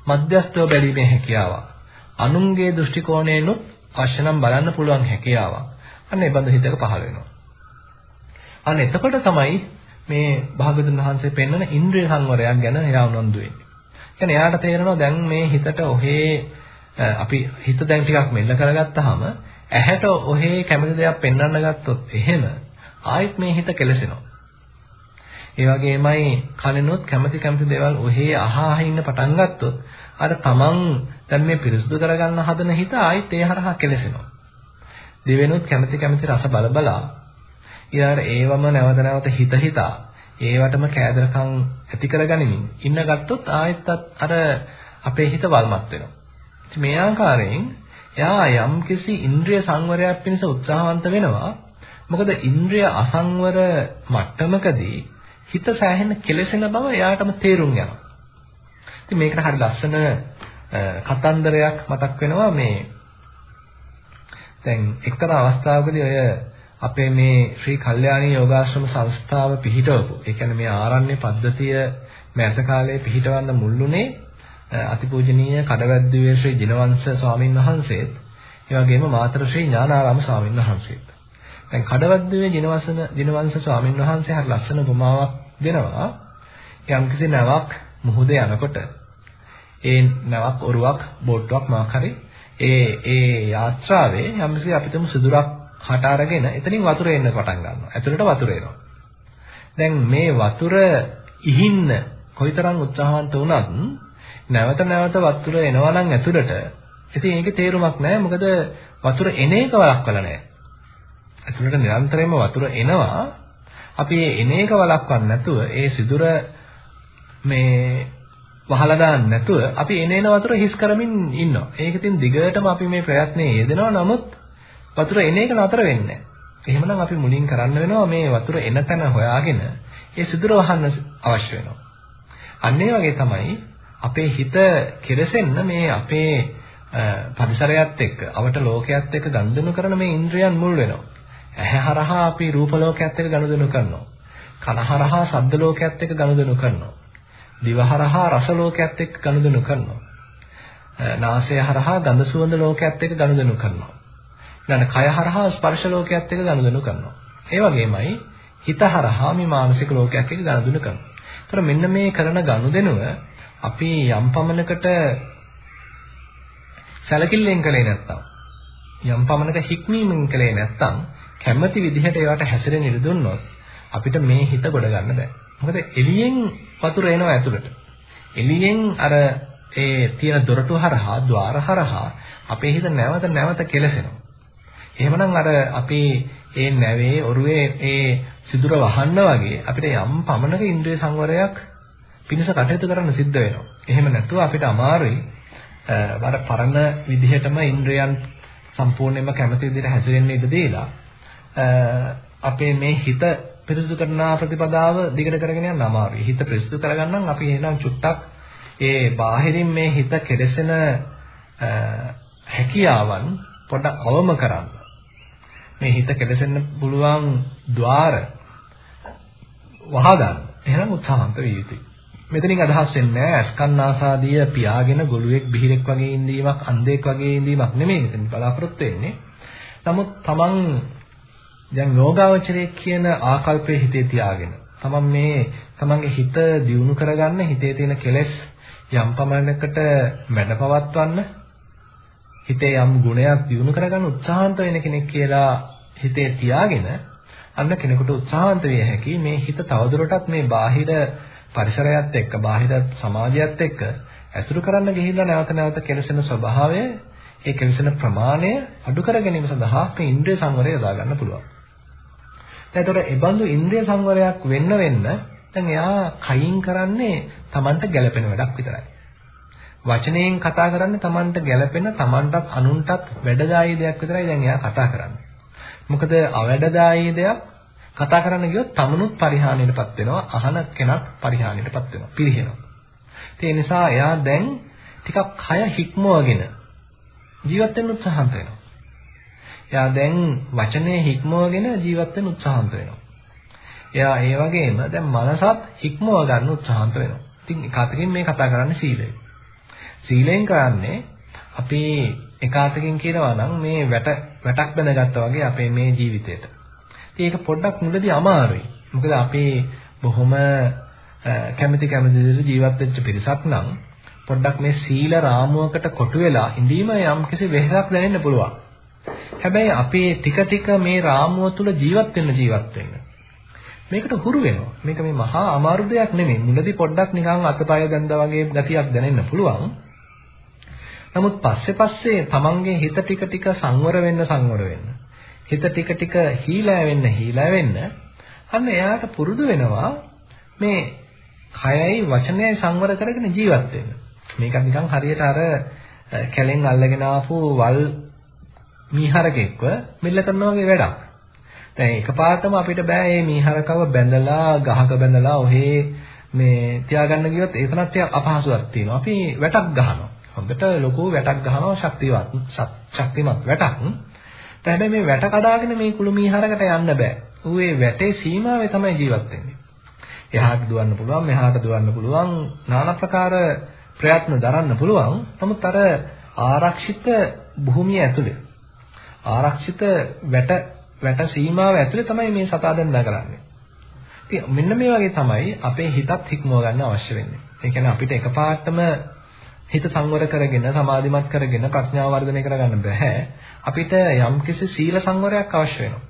මධ්‍යස්තව බැලීමේ හැකියාව අනුන්ගේ දෘෂ්ටි කෝණයෙන්ුත් අවශ්‍ය නම් බලන්න පුළුවන් හැකියාව අන්න ඒ බඳ හිතක පහළ වෙනවා අන්න එතකොට තමයි මේ භාගතුන් වහන්සේ පෙන්වන ඉන්ද්‍රිය සංවරයක් ගැන එයා උනන්දු වෙන්නේ. කියන්නේ එයාට තේරෙනවා දැන් මේ හිතට ඔහේ අපි හිත දැන් ටිකක් මෙල්ල කරගත්තාම ඇහැට ඔහේ කැමති දෙයක් පෙන්වන්න ගත්තොත් එහෙම ආයෙත් මේ හිත කෙලසෙනවා. ඒ වගේමයි කලිනුත් කැමති කැමති දේවල් ඔහේ අහා ඉන්න පටන් ගත්තොත් අර තමන් දැන් මේ පිරිසුදු කරගන්න හදන හිත ආයෙත් ඒ හරහා කෙලසෙනවා. දෙවෙනුත් කැමති කැමති රස බල බලා ඊළඟට ඒවම නැවත නැවත හිත හිතා ඒවටම කෑදරකම් ඇති කරගනිමින් ඉන්න ගත්තොත් ආයෙත් අර අපේ හිත වල්මත් වෙනවා. ඉතින් මේ ආකාරයෙන් එයා යම්කිසි ඉන්ද්‍රිය සංවරයක් පිණිස උත්සාහවන්ත වෙනවා. මොකද ඉන්ද්‍රිය අසංවර මට්ටමකදී හිත සෑහෙන කෙලසෙන බව එයාටම තේරුම් යනවා. ඉතින් මේකට හරි ලස්සන කතන්දරයක් මතක් වෙනවා මේ දැන් එක්තරා අවස්ථාවකදී ඔය අපේ මේ ශ්‍රී කල්යාණී යෝගාශ්‍රම සංස්ථාව පිහිටවපු. ඒ කියන්නේ මේ ආරණ්‍ය පද්ධතිය මෑත කාලේ පිහිටවන්න මුල්ුණේ අතිපූජනීය කඩවැද්දුවේ ශ්‍රී ජිනවංශ ස්වාමින් වහන්සේත්. ඒ වගේම මාතර ශ්‍රී ඥානාරාම ස්වාමින් වහන්සේත්. දැන් කඩවැද්දුවේ ජිනවංශ ජිනවංශ ස්වාමින් වහන්සේ හරි ලස්සන උපමාවක් දෙනවා. යම්කිසි නැවක් මුහුදේ යනකොට ඒ නැවක් ඔරුවක් බෝට්ටුවක් මොකක් හරි ඒ ඒ යාත්‍රාවේ යම්කිසි අපිටම සිදුරක් හට අරගෙන එතනින් වතුර එන්න පටන් ගන්නවා. ඇතුළට වතුර එනවා. දැන් මේ වතුර ඉහින්න කොයිතරම් උත්සාහවන්ත වුණත් නැවත නැවත වතුර එනවා නම් ඇතුළට ඉතින් ඒකේ තේරුමක් නැහැ මොකද වතුර එන එක වළක්වලා නැහැ. ඇතුළට නිරන්තරයෙන්ම වතුර එනවා. අපි ඒ එන එක වළක්වන්න නැතුව ඒ සිදුර මේ වහලා දාන්න නැතුව අපි එන එන වතුර හිස් කරමින් ඉන්නවා. ඒක ඉතින් දිගටම අපි මේ ප්‍රයත්නයේ යෙදෙනවා නමුත් වතුර එන එක නතර වෙන්නේ එහෙමනම් අපි මුලින් කරන්න වෙනවා මේ වතුර එන තැන හොයාගෙන ඒ සිදුර වහන්න අවශ්‍ය වෙනවා. අන්න ඒ වගේ තමයි අපේ හිත කෙරසෙන්න මේ අපේ පරිසරයත් එක්ක අවට ලෝකයේත් එක්ක ගනුදෙනු කරන මේ ඉන්ද්‍රියන් මුල් වෙනවා. ඇහැ හරහා අපි රූප ලෝකයේත් එක්ක ගනුදෙනු කරනවා. කන හරහා ශබ්ද ලෝකයේත් එක්ක ගනුදෙනු කරනවා. දිව හරහා රස ලෝකයේත් එක්ක ගනුදෙනු කරනවා. නාසය හරහා ගඳ සුවඳ ලෝකයේත් එක්ක ගනුදෙනු කරනවා. ඊළඟ කය හරහා ස්පර්ශ ලෝකයක් එක්ක ගනුදෙනු කරනවා. ඒ වගේමයි හිත හරහා මේ මානසික ලෝකයක් එක්ක ගනුදෙනු කරනවා. ඒතර මෙන්න මේ කරන ගනුදෙනුව අපි යම් පමණකට සැලකිල්ලෙන් කළේ නැත්තම් යම් පමණක හික්මීමෙන් කළේ නැත්තම් කැමැති විදිහට ඒවට හැසිරෙන්න ඉඩ දුන්නොත් අපිට මේ හිත ගොඩ ගන්න බෑ. මොකද එළියෙන් වතුර එනවා ඇතුළට. එළියෙන් අර ඒ තියෙන දොරටු හරහා, ద్వාර හරහා අපේ හිත නැවත නැවත කෙලසෙනවා. එහෙමනම් අර අපේ ඒ නැවේ ඔරුවේ ඒ සිදුර වහන්න වගේ අපිට යම් පමණක ඉන්ද්‍රිය සංවරයක් පිණිස කටයුතු කරන්න සිද්ධ වෙනවා. එහෙම නැතුව අපිට අමාරුයි අර පරණ විදිහටම ඉන්ද්‍රයන් සම්පූර්ණයෙන්ම කැමති විදිහට හැසිරෙන්න ඉඩ දීලා අපේ මේ හිත පිරිසුදු කරන ප්‍රතිපදාව දිගට කරගෙන යන්න අමාරුයි. හිත පිරිසුදු කරගන්නම් අපි එහෙනම් චුට්ටක් ඒ බාහිරින් මේ හිත කෙලසෙන හැකියාවන් පොඩ්ඩක් අවම කරන්න. මේ හිත කෙලසෙන්න පුළුවන් ద్వාර වහගන්න. එහෙනම් උත්සාහන්ත විය යුතුයි. මෙතනින් අදහස් වෙන්නේ අස්කන්නාසාදිය පියාගෙන ගොළුෙක් බිහිරෙක් වගේ ඉඳීමක් අන්ධෙක් වගේ ඉඳීමක් නෙමෙයි මෙතන බලාපොරොත්තු වෙන්නේ. නමුත් තමන් දැන් යෝගාවචරයේ කියන ආකල්පයේ හිතේ තියාගෙන තමන් මේ තමන්ගේ හිත දියුණු කරගන්න හිතේ තියෙන කෙලෙස් යම් පමණකට මැඩපවත්වන්න හිතේ යම් ගුණයක් දියුණු කරගන්න උත්සාහන්ත වෙන කෙනෙක් කියලා හිතේ තියාගෙන අන්න කෙනෙකුට උත්සාහන්ත විය හැකි මේ හිත තවදුරටත් මේ බාහිර පරිසරයත් එක්ක බාහිර සමාජයත් එක්ක ඇසුරු කරන්න ගිහිල්ලා නැවත නැවත කෙලසෙන ස්වභාවය ඒ කෙලසෙන ප්‍රමාණය අඩු කර ගැනීම සඳහා මේ ඉන්ද්‍රිය සංවරය යොදා ගන්න පුළුවන්. එතකොට ඒ බඳු ඉන්ද්‍රිය සංවරයක් වෙන්න වෙන්න දැන් එයා කයින් කරන්නේ Tamanට ගැළපෙන වැඩක් විතරයි. වචනයෙන් කතා කරන්නේ Tamanට ගැළපෙන Tamanටත් අනුන්ටත් වැඩදායී දෙයක් විතරයි දැන් එයා කතා කරන්නේ. මොකද අවැඩදායී දෙයක් කතා කරන්න ගියොත් තමනුත් පරිහානියටපත් වෙනවා අහන කෙනත් පරිහානියටපත් වෙනවා පිරිහෙනවා. ඒ නිසා එයා දැන් ටිකක් කය හික්මවගෙන ජීවත් වෙන්න උත්සාහන්ත වෙනවා. එයා දැන් වචනේ හික්මවගෙන ජීවත් වෙන්න උත්සාහන්ත වෙනවා. එයා ඒ වගේම දැන් මනසත් හික්මව ගන්න උත්සාහන්ත වෙනවා. ඉතින් එකwidehatකින් මේ කතා කරන්නේ සීලය. සීලෙන් කරන්නේ අපි එකwidehatකින් කියනවා නම් මේ වැට වැටක් බඳගත්තා වගේ අපේ මේ ජීවිතේට. ඒක පොඩ්ඩක් මුලදී අමාරුයි. මොකද අපි බොහොම කැමැති කැමැති විදිහට ජීවත් වෙච්ච පිරිසක් නම් පොඩ්ඩක් මේ සීල රාමුවකට කොටු වෙලා ඉඳීම යම්කිසි වෙහෙසක් දැනෙන්න පුළුවන්. හැබැයි අපි ටික ටික මේ රාමුව තුල ජීවත් වෙන්න ජීවත් වෙන්න. මේකට හුරු වෙනවා. මේක මේ මහා අමාරු දෙයක් නෙමෙයි. මුලදී පොඩ්ඩක් නිකන් අතපය දැන්දා වගේ ගතියක් දැනෙන්න පුළුවන්. නමුත් පස්සේ පස්සේ තමන්ගේ හිත ටික ටික සංවර වෙන්න සංවර වෙන්න. හිත ටික ටික හීලා වෙන්න හීලා වෙන්න අන්න එයාට පුරුදු වෙනවා මේ කයයි වචනයයි සංවර කරගෙන ජීවත් වෙන්න. මේක නිකන් හරියට අර කැලෙන් අල්ලගෙන ආපු වල් මීහරකෙක්ව මිල්ල කරනවා වගේ වැඩක්. දැන් එකපාරටම අපිට බෑ මේ මීහරකව බැඳලා ගහක බැඳලා ඔහේ මේ තියාගන්න ගියොත් ඒකනත් අපහසුයක් තියෙනවා. අපි වැටක් ගහනවා. හොඳට ලොකු වැටක් ගහනවා ශක්තිවත් ශක්තිමත් වැටක්. හැබැයි මේ වැට කඩාගෙන මේ කුළු මීහරකට යන්න බෑ. ඌ ඒ වැටේ සීමාවේ තමයි ජීවත් වෙන්නේ. එහාට දුවන්න පුළුවන්, මෙහාට දුවන්න පුළුවන්, নানা ප්‍රකාර ප්‍රයත්න දරන්න පුළුවන්. නමුත් අර ආරක්ෂිත භූමිය ඇතුලේ ආරක්ෂිත වැට වැට සීමාව ඇතුලේ තමයි මේ සතා දැන් දඟලන්නේ. ඉතින් මෙන්න මේ වගේ තමයි අපේ හිතත් හික්මව ගන්න අවශ්‍ය වෙන්නේ. ඒ කියන්නේ අපිට එකපාරටම හිත සංවර කරගෙන සමාධිමත් කරගෙන ප්‍රඥාව වර්ධනය කරගන්න බෑ. අපිට යම්කිසි සීල සංවරයක් අවශ්‍ය වෙනවා.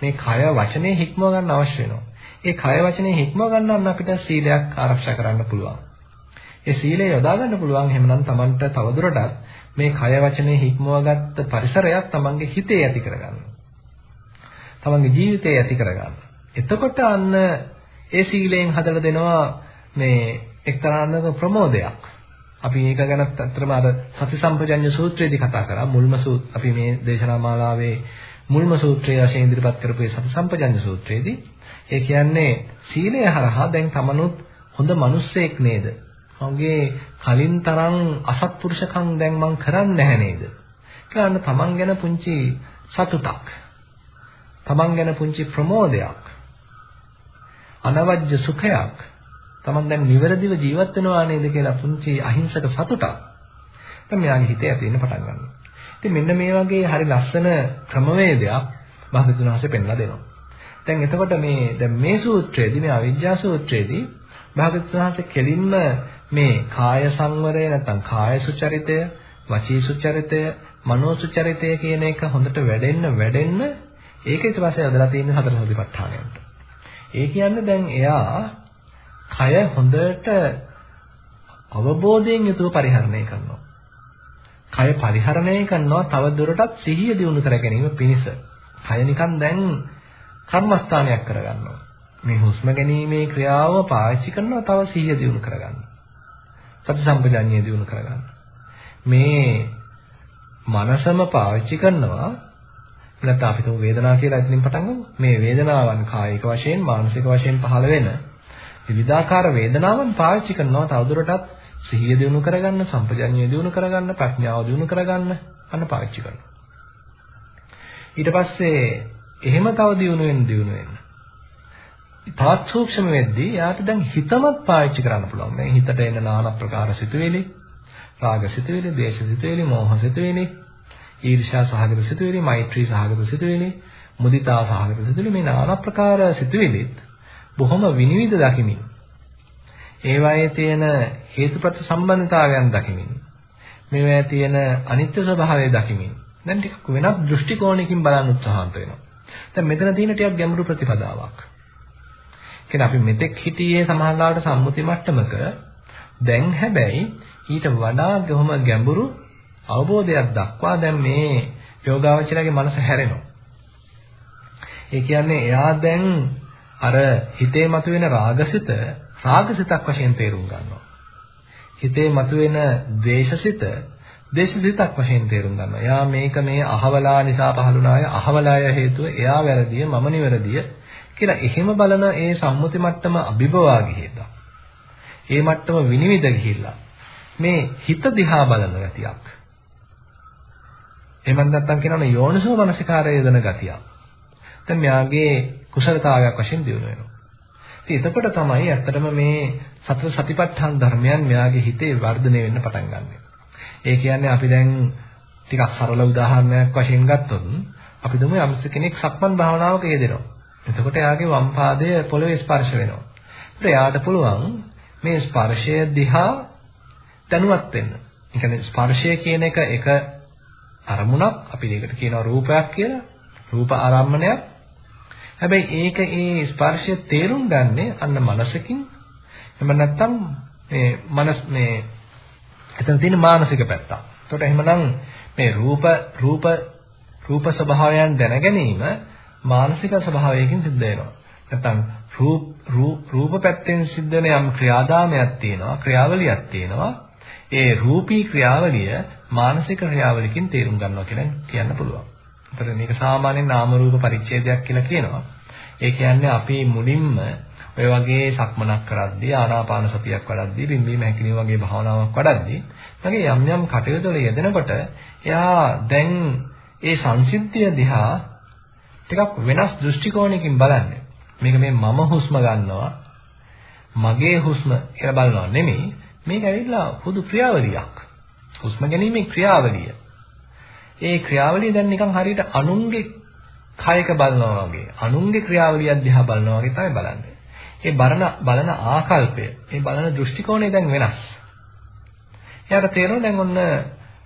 මේ කය වචනේ හික්මව ගන්න අවශ්‍ය වෙනවා. ඒ කය වචනේ හික්මව ගන්න නම් අපිට සීලයක් ආරක්ෂා කරන්න පුළුවන්. ඒ සීලය යොදා ගන්න පුළුවන් එහෙමනම් Tamanට තවදුරටත් මේ කය වචනේ හික්මවගත්ත පරිසරයක් Tamanගේ හිතේ ඇති කරගන්න. Tamanගේ ජීවිතේ ඇති කරගන්න. එතකොට අන්න ඒ සීලයෙන් හදලා දෙනවා මේ එක්තරාන්දක ප්‍රමෝදයක්. අපි මේක ගැන අත්‍තරම අර සති සම්පජඤ්ඤ සූත්‍රයේදී කතා කරා මුල්ම සූත් අපි මේ දේශනා මාලාවේ මුල්ම සූත්‍රය වශයෙන් ඉදිරිපත් කරපු සති සම්පජඤ්ඤ සූත්‍රයේදී ඒ කියන්නේ සීලය හරහා දැන් තමනුත් හොඳ මිනිස්සෙක් නේද? මගේ කලින් තරම් අසත්පුරුෂකම් දැන් මං කරන්නේ නැහැ නේද? කියලා තමන් ගැන පුංචි සතුටක්. තමන් ගැන පුංචි ප්‍රමෝදයක්. අනවජ්‍ය සුඛයක් තමන් දැන් නිවැරදිව ජීවත් වෙනවා නේද කියලා පුංචි අහිංසක සතුටක් දැන් මෙයාගේ හිතේ ඇති වෙන්න පටන් ගන්නවා. ඉතින් මෙන්න මේ වගේ හරි ලස්සන ක්‍රමවේදයක් භාගතුන් වහන්සේ පෙන්ලා දෙනවා. දැන් එතකොට මේ දැන් මේ සූත්‍රයේදී මේ අවිජ්ජා සූත්‍රයේදී භාගතුන් වහන්සේ කෙලින්ම මේ කාය සංවරය නැත්නම් කාය සුචරිතය, වචී සුචරිතය, මනෝ සුචරිතය කියන එක හොඳට වැඩෙන්න වැඩෙන්න ඒක ඊට පස්සේ අදලා තියෙන හතර සතිපට්ඨානයට. ඒ කියන්නේ දැන් එයා කය හොඳට අවබෝධයෙන් යුතුව පරිහරණය කරනවා. කය පරිහරණය කරනවා තව දුරටත් සිහිය දියුණු කර ගැනීම පිණිස. කය නිකන් දැන් කර්මස්ථානයක් කරගන්නවා. මේ හුස්ම ගැනීමේ ක්‍රියාව පාවිච්චි කරනවා තව සිහිය දියුණු කරගන්න. සති සම්පජාඤ්ඤය දියුණු කරගන්න. මේ මනසම පාවිච්චි කරනවා නැත්නම් අපි තුමු වේදනාව කියලා ඉතින් පටන් ගමු. මේ වේදනාවන් කායික වශයෙන් මානසික වශයෙන් පහළ වෙන විවිධාකාර වේදනාවන් පාවිච්චි කරනවා තවදුරටත් සිහිය දිනු කරගන්න, සම්පජඤ්ඤය දිනු කරගන්න, ප්‍රඥාව දිනු කරගන්න අන්න පාවිච්චි කරනවා. ඊට පස්සේ එහෙම තව දිනු වෙන දිනු වෙන. තවත් සූක්ෂම වෙද්දී යාට දැන් හිතමත් පාවිච්චි කරන්න පුළුවන්. මේ හිතට එන নানা ප්‍රකාර සිතුවිලි, රාග සිතුවිලි, දේශ සිතුවිලි, මෝහ සිතුවිලි, ඊර්ෂ්‍යා සහගත සිතුවිලි, මෛත්‍රී සහගත සිතුවිලි, මුදිතා සහගත සිතුවිලි මේ নানা ප්‍රකාර සිතුවිලිත් බොහොම විනිවිද දකිමින් ඒවායේ තියෙන හේතුප්‍රත්‍ය සම්බන්ධතාවයන් දකිමින් මේවායේ තියෙන අනිත්‍ය ස්වභාවය දකිමින් දැන් ටිකක් වෙනත් දෘෂ්ටි කෝණයකින් බලන්න උත්සාහන්ත වෙනවා. දැන් මෙතන තියෙන ටිකක් ගැඹුරු ප්‍රතිපදාවක්. කියන්නේ අපි මෙතෙක් හිටියේ සමහරවිට සම්මුති මට්ටමක දැන් හැබැයි ඊට වඩා ගොහම ගැඹුරු අවබෝධයක් දක්වා දැන් මේ යෝගාවචරයේ මනස හැරෙනවා. ඒ කියන්නේ එයා දැන් අර හිතේ මතුවෙන රාගසිත රාගසිතක් වශයෙන් තේරුම් ගන්නවා. හිතේ මතුවෙන ද්වේෂසිත ද්වේෂසිතක් වශයෙන් තේරුම් ගන්නවා. එයා මේක මේ අහවලා නිසා පහළුණාය අහවලාය හේතුව එයා වැරදිය මම නිවැරදිය කියලා එහෙම බලන ඒ සම්මුති මට්ටම අභිබවා ගිහිල්ලා. ඒ මට්ටම විනිවිද ගිහිල්ලා මේ හිත දිහා බලන ගතියක්. එහෙම නැත්නම් කියනවනේ යෝනිසෝ මනසිකාරය යොදන ගතියක්. දැන් මෙයාගේ කුසලතාවයක් වශයෙන් දිනු වෙනවා. ඉතින් එතකොට තමයි ඇත්තටම මේ සතර සතිපට්ඨාන ධර්මයන් මෙයාගේ හිතේ වර්ධනය වෙන්න පටන් ගන්නෙ. ඒ කියන්නේ අපි දැන් ටිකක් සරල උදාහරණයක් වශයෙන් ගත්තොත් අපි දුමු යම්ස කෙනෙක් සක්මන් භාවනාවක යෙදෙනවා. එතකොට එයාගේ වම් පාදය පොළවේ ස්පර්ශ වෙනවා. ඒත් එයාට පුළුවන් මේ ස්පර්ශය දිහා දැනුවත් වෙන්න. ඒ කියන්නේ ස්පර්ශය කියන එක එක අරමුණක් අපි ඒකට කියනවා රූපයක් කියලා. රූප ආරම්මණයක්. හැබැයි ඒක ඒ ස්පර්ශය තේරුම් ගන්නේ අන්න මනසකින්. එහෙම නැත්නම් මේ මනස් මේ එතන තියෙන මානසික පැත්ත. එතකොට එහෙමනම් මේ රූප රූප රූප ස්වභාවයන් දැන ගැනීම මානසික ස්වභාවයකින් සිද්ධ වෙනවා. නැත්නම් රූප රූප පැත්තෙන් සිද්ධ වෙන යම් ක්‍රියාදාමයක් තියෙනවා, ක්‍රියාවලියක් තියෙනවා. ඒ රූපී ක්‍රියාවලිය මානසික ක්‍රියාවලියකින් තේරුම් ගන්නවා කියලා කියන්න පුළුවන්. ඒතර මේක සාමාන්‍යයෙන් නාම රූප පරිච්ඡේදයක් කියලා කියනවා. ඒ කියන්නේ අපි මුලින්ම ඔය වගේ සක්මනක් කරද්දී ආනාපාන සතියක් වඩද්දී බිම්බීම හැකිලිම වගේ භාවනාවක් වඩද්දී මගේ යම් යම් කටයුතු වල යෙදෙනකොට එයා දැන් ඒ සංසිද්ධිය දිහා ටිකක් වෙනස් දෘෂ්ටි කෝණයකින් බලන්නේ. මේක මේ මම හුස්ම ගන්නවා මගේ හුස්ම කියලා බලනවා නෙමෙයි මේක ඇවිල්ලා පොදු ක්‍රියාවලියක්. හුස්ම ගැනීමේ ක්‍රියාවලිය. ඒ ක්‍රියාවලිය දැන් නිකන් හරියට අනුන්ගේ කයක බලනවා වගේ අනුන්ගේ ක්‍රියාවලියක් දිහා බලනවා වගේ තමයි බලන්නේ. ඒ බලන බලන ආකල්පය, ඒ බලන දෘෂ්ටි කෝණය දැන් වෙනස්. එයාට තේරෙනවා දැන් ඔන්න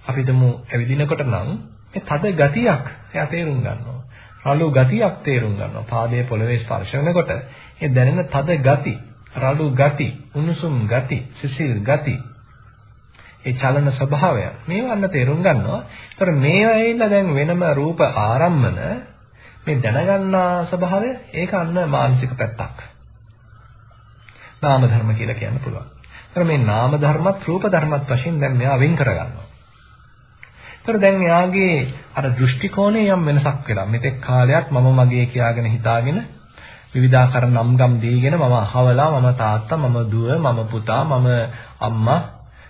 අපි දමු ඇවිදිනකොට නම් මේ තද ගතියක් එයා තේරුම් ගන්නවා. රළු ගතියක් තේරුම් ගන්නවා. පාදයේ පොළවේ ස්පර්ශ වෙනකොට ඒ දැනෙන තද ගති, රළු ගති, උණුසුම් ගති, සිසිල් ගති ඒ චලන ස්වභාවය මේවන්න තේරුම් ගන්නවා. ඒතර මේවා ඇවිල්ලා දැන් වෙනම රූප ආරම්මන මේ දැනගන්නා ස්වභාවය ඒක අන්න මානසික පැත්තක්. නාම ධර්ම කියලා කියන්න පුළුවන්. ඒතර මේ නාම ධර්මත් රූප ධර්මත් වශයෙන් දැන් මෙයා වෙන් කරගන්නවා. ඒතර දැන් එයාගේ අර දෘෂ්ටි කෝණේ යම් වෙනසක් වෙලා මෙතෙක් කාලයක් මම මගේ කියාගෙන හිතාගෙන විවිධාකාර නම් ගම් දීගෙන මම අහවලා මම තාත්තා මම දුව මම පුතා මම අම්මා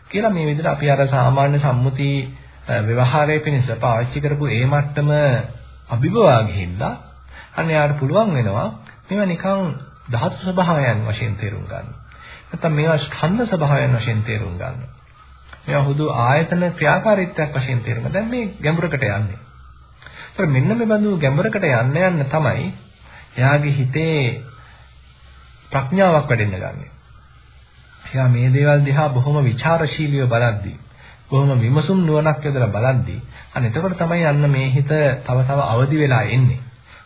කියලා මේ විදිහට අපි අර සාමාන්‍ය සම්මුති ව්‍යවහාරයේ පිණිස පාවිච්චි කරපු ඒ මට්ටම අභිබවා ගිහිල්ලා අන්න යාට පුළුවන් වෙනවා මේවා නිකන් ධාතු ස්වභාවයන් වශයෙන් තේරුම් ගන්න. නැත්නම් මේවා ස්කන්ධ ස්වභාවයන් වශයෙන් තේරුම් ගන්න. මේවා හුදු ආයතන ක්‍රියාකාරීත්වයක් වශයෙන් තේරුම් ගන්න. දැන් මේ ගැඹුරකට යන්නේ. ඒත් මෙන්න මේ බඳු ගැඹුරකට යන්න යන්න තමයි එයාගේ හිතේ ප්‍රඥාවක් වැඩෙන්න ගන්නෙ. එයා මේ දේවල් දිහා බොහොම ਵਿਚාරශීලීව බලද්දී බොහොම විමසුම් නුවණක් යොදලා බලද්දී අන්න එතකොට තමයි යන්න මේ හිත තව තව අවදි වෙලා එන්නේ.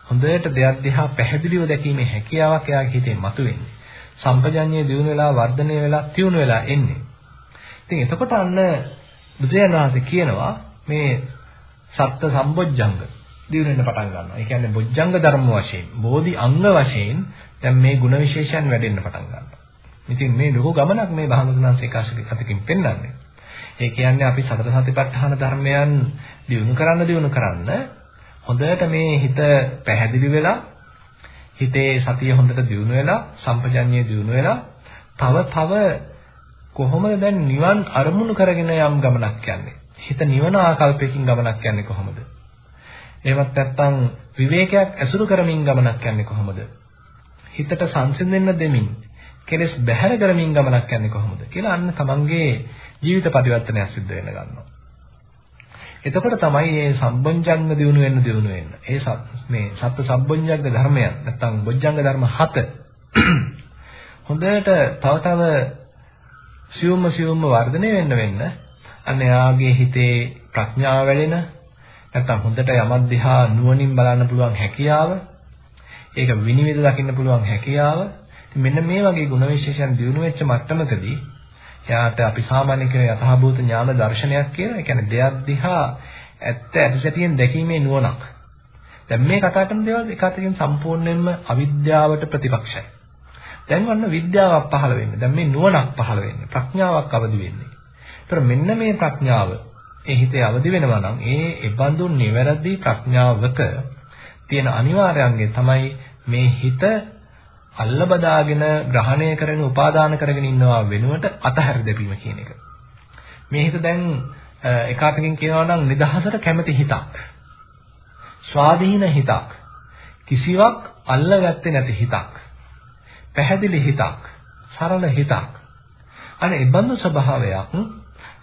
හොඳට දෙයක් දිහා පැහැදිලිව දැකීමේ හැකියාවක් එයාගේ හිතේ මතුවෙන්නේ. සම්පජඤ්ඤය දියුණු වෙලා වර්ධනය වෙලා තියුණු වෙලා එන්නේ. ඉතින් එතකොට අන්න බුදුරජාණන් වහන්සේ කියනවා මේ සත්ත්ව සම්බොජ්ජංග දියුණු වෙන්න පටන් ගන්නවා. ඒ කියන්නේ බොජ්ජංග ධර්ම වශයෙන්, බෝධි අංග වශයෙන් දැන් මේ ಗುಣ විශේෂයන් වැඩෙන්න පටන් ගන්නවා. ඉතින් මේ ලොකු ගමනක් මේ භාගතුනාංශ ඒකාශික කතකින් පෙන්වන්නේ. ඒ කියන්නේ අපි සතර සතිපට්ඨාන ධර්මයන් දියුණු කරන්න දියුණු කරන්න හොඳට මේ හිත පැහැදිලි වෙලා හිතේ සතිය හොඳට දියුණු වෙලා සම්පජඤ්ඤය දියුණු වෙලා තව තව කොහොමද දැන් නිවන් අරමුණු කරගෙන යම් ගමනක් යන්නේ හිත නිවන ආකල්පයකින් ගමනක් යන්නේ කොහොමද එහෙමත් නැත්නම් විවේකයක් ඇසුරු කරමින් ගමනක් යන්නේ කොහොමද හිතට සංසිඳෙන්න දෙමින් කෙලස් බැහැර කරමින් ගමනක් යන්නේ කොහොමද කියලා අන්න තමන්ගේ ජීවිත පරිවර්තනයක් සිද්ධ වෙන්න ගන්නවා. එතකොට තමයි මේ සම්බොජ්ජංග දිනු වෙන්න දිනු වෙන්න. ඒ මේ සත්‍ය සම්බොජ්ජංග ධර්මයන් නැත්නම් බොජ්ජංග ධර්ම හත හොඳට තව තව සියුම්ම සියුම්ම වර්ධනය වෙන්න වෙන්න අන්න යාගේ හිතේ ප්‍රඥාව වැඩෙන නැත්නම් හොඳට යමක් දිහා නුවණින් බලන්න පුළුවන් හැකියාව ඒක විනිවිද දකින්න පුළුවන් හැකියාව මෙන්න මේ වගේ ගුණ විශේෂයන් දිනු වෙච්ච මට්ටමකදී එයාට අපි සාමාන්‍ය කියන යථාභූත ඥාන දර්ශනයක් කියලා. ඒ කියන්නේ දෙයක් දිහා ඇත්ත ඇතිසැටියෙන් දැකීමේ නුවණක්. දැන් මේ කතා කරන දේවල් එක අතකින් සම්පූර්ණයෙන්ම අවිද්‍යාවට ප්‍රතිපක්ෂයි. දැන් වන්න විද්‍යාවක් පහළ වෙන්නේ. දැන් මේ නුවණක් පහළ වෙන්නේ. ප්‍රඥාවක් අවදි වෙන්නේ. ඒතර මෙන්න මේ ප්‍රඥාව ඒ හිතේ අවදි වෙනවා නම් ඒ එබඳු නිවැරදි ප්‍රඥාවක තියෙන අනිවාර්යංගය තමයි මේ හිත අල්ල බදාගෙන ග්‍රහණය කරගෙන උපාදාන කරගෙන ඉන්නවා වෙනුවට අතහැර දෙපීම කියන එක. මේ හිත දැන් එකාතකින් කියනවා නම් නිදහසට කැමති හිතක්. ස්වාධීන හිතක්. කිසිවක් අල්ලගත්තේ නැති හිතක්. පැහැදිලි හිතක්. සරල හිතක්. අනේ ඒ බඳු ස්වභාවයක්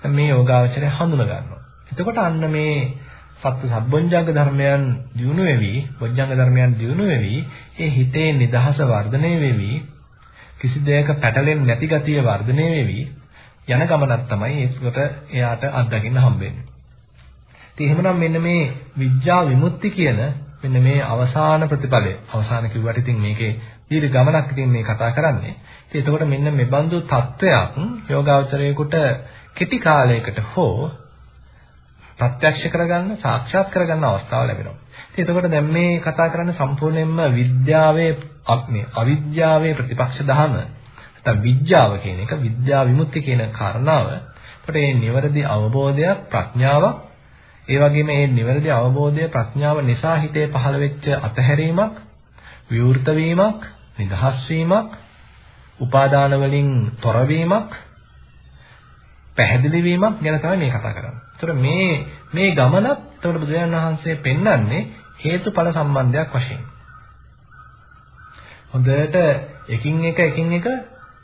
මේ යෝගාවචරය හඳුන ගන්නවා. එතකොට අන්න මේ සත්‍ය සබ්බොංජංග ධර්මයන් දියුණු වෙවි, බොංජංග ධර්මයන් දියුණු වෙවි, ඒ හිතේ නිදහස වර්ධනය වෙවි, කිසි දෙයක පැටලෙන්නේ නැති ගතිය වර්ධනය වෙවි යන ගමනක් තමයි ඒකට එයාට අත්දකින්න හම්බෙන්නේ. ඉතින් එහෙමනම් මෙන්න මේ විඥා විමුක්ති කියන මෙන්න මේ අවසාන ප්‍රතිඵලය. අවසාන කිව්වට ඉතින් මේකේ දීර්ඝ ගමනක් ඉතින් මේ කතා කරන්නේ. ඉතින් එතකොට මෙන්න මේ බඳු தත්වයක් යෝගාවචරයේකට කෙටි කාලයකට හෝ ප්‍රත්‍යක්ෂ කරගන්න සාක්ෂාත් කරගන්න අවස්ථාව ලැබෙනවා. ඉතින් එතකොට දැන් මේ කතා කරන්නේ සම්පූර්ණයෙන්ම විද්‍යාවේ මේ අවිද්‍යාවේ ප්‍රතිපක්ෂ දහම නැත්නම් විද්‍යාව කියන එක විද්‍යා විමුක්ති කියන කාරණාව. එතකොට මේ නිවැරදි අවබෝධයක් ප්‍රඥාවක් ඒ වගේම මේ නිවැරදි අවබෝධය ප්‍රඥාව නිසා හිතේ පහළ වෙච්ච අතහැරීමක් විවෘත වීමක් නිදහස් වීමක් උපාදාන වලින් තොරවීමක් පැහැදිලි වීමක් ගැන තමයි මේ කතා කරන්නේ. ඒතර මේ මේ ගමනත් එතකොට බුදුරජාණන් වහන්සේ පෙන්වන්නේ හේතුඵල සම්බන්ධයක් වශයෙන්. හොඳට එකින් එක එකින් එක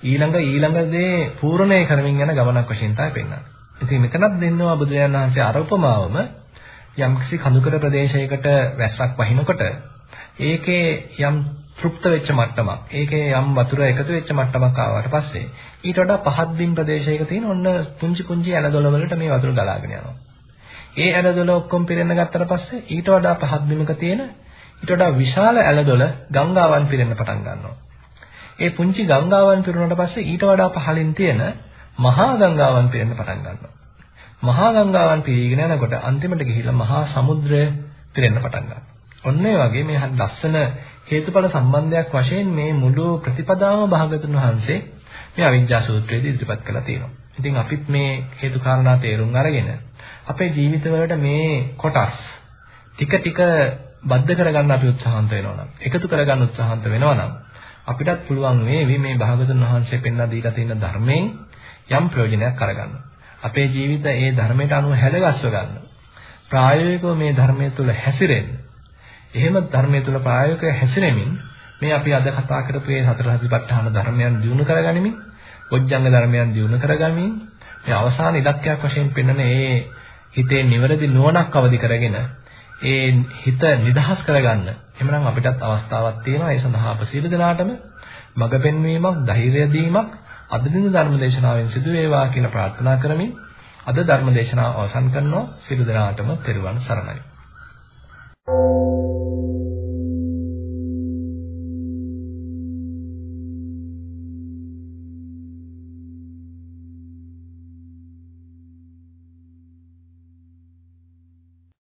ඊළඟ ඊළඟ දේ පූර්ණේ කරමින් යන ගමනක් වශයෙන් තමයි පෙන්වන්නේ. ඉතින් මෙතනත් දෙන්නවා බුදුරජාණන් වහන්සේ අර උපමාවම යම්කිසි කඳුකර ප්‍රදේශයකට වැස්සක් වහිනකොට ඒකේ යම් තෘප්ත වෙච්ච මට්ටමක්. ඒකේ යම් වතුර එකතු වෙච්ච මට්ටමක් ආවට පස්සේ ඊට වඩා පහත් බිම් ප්‍රදේශයක තියෙන ඔන්න පුංචි පුංචි ඇලදොල වලට මේ වතුර ගලාගෙන යනවා. ඒ ඇලදොල ඔක්කොම පිරෙන්න ගත්තට පස්සේ ඊට වඩා පහත් බිමක තියෙන ඊට වඩා විශාල ඇලදොල ගංගාවන් පිරෙන්න පටන් ගන්නවා. ඒ පුංචි ගංගාවන් පිරුණාට පස්සේ ඊට වඩා පහළින් තියෙන මහා ගංගාවන් පිරෙන්න පටන් ගන්නවා. මහා ගංගාවන් පිරීගෙන යනකොට අන්තිමට ගිහිල්ලා මහා සමුද්‍රය පිරෙන්න පටන් ගන්නවා. ඔන්න ඒ වගේ මේ ලස්සන හේතුඵල සම්බන්ධයක් වශයෙන් මේ මුළු ප්‍රතිපදාම භාගතුන් වහන්සේ මේ අවිජ්ජා සූත්‍රයේදී ඉදිරිපත් කරලා තියෙනවා. ඉතින් අපිත් මේ හේතු කාරණා තේරුම් අරගෙන අපේ ජීවිතවලට මේ කොටස් ටික ටික බද්ධ කරගන්න අපි උත්සාහන්ත වෙනවා නම් එකතු කරගන්න උත්සාහන්ත වෙනවා නම් අපිටත් පුළුවන් වේවි මේ භාගතුන් වහන්සේ පෙන්වා දීලා තියෙන ධර්මයෙන් යම් ප්‍රයෝජනයක් අරගන්න. අපේ ජීවිත ඒ ධර්මයට අනුව හැදගස්ව ගන්න. ප්‍රායෝගිකව මේ ධර්මය තුළ හැසිරෙන්න. එහෙම ධර්මයේ තුල ප්‍රායෝගිකව හැසිරෙමින් මේ අපි අද කතා කරපු මේ සතර සතිපට්ඨාන ධර්මයන් දිනු කරගනිමින්, ඔජ්ජංග ධර්මයන් දිනු කරගනිමින් මේ අවසාන ඉලක්කයක් වශයෙන් පෙන්වන ඒ හිතේ නිවැරදි නුවණක් අවදි කරගෙන ඒ හිත නිදහස් කරගන්න. එhmenan අපිටත් අවස්ථාවක් තියෙනවා. ඒ සඳහා අප සීල දනාටම මඟ පෙන්වීමක්, ධෛර්යය දීමක් අද දින ධර්ම දේශනාවෙන් සිදු වේවා කියලා ප්‍රාර්ථනා කරමින් අද ධර්ම දේශනාව අවසන් කරනවා. සීල දනාටම තෙරුවන් සරණයි. Thank you.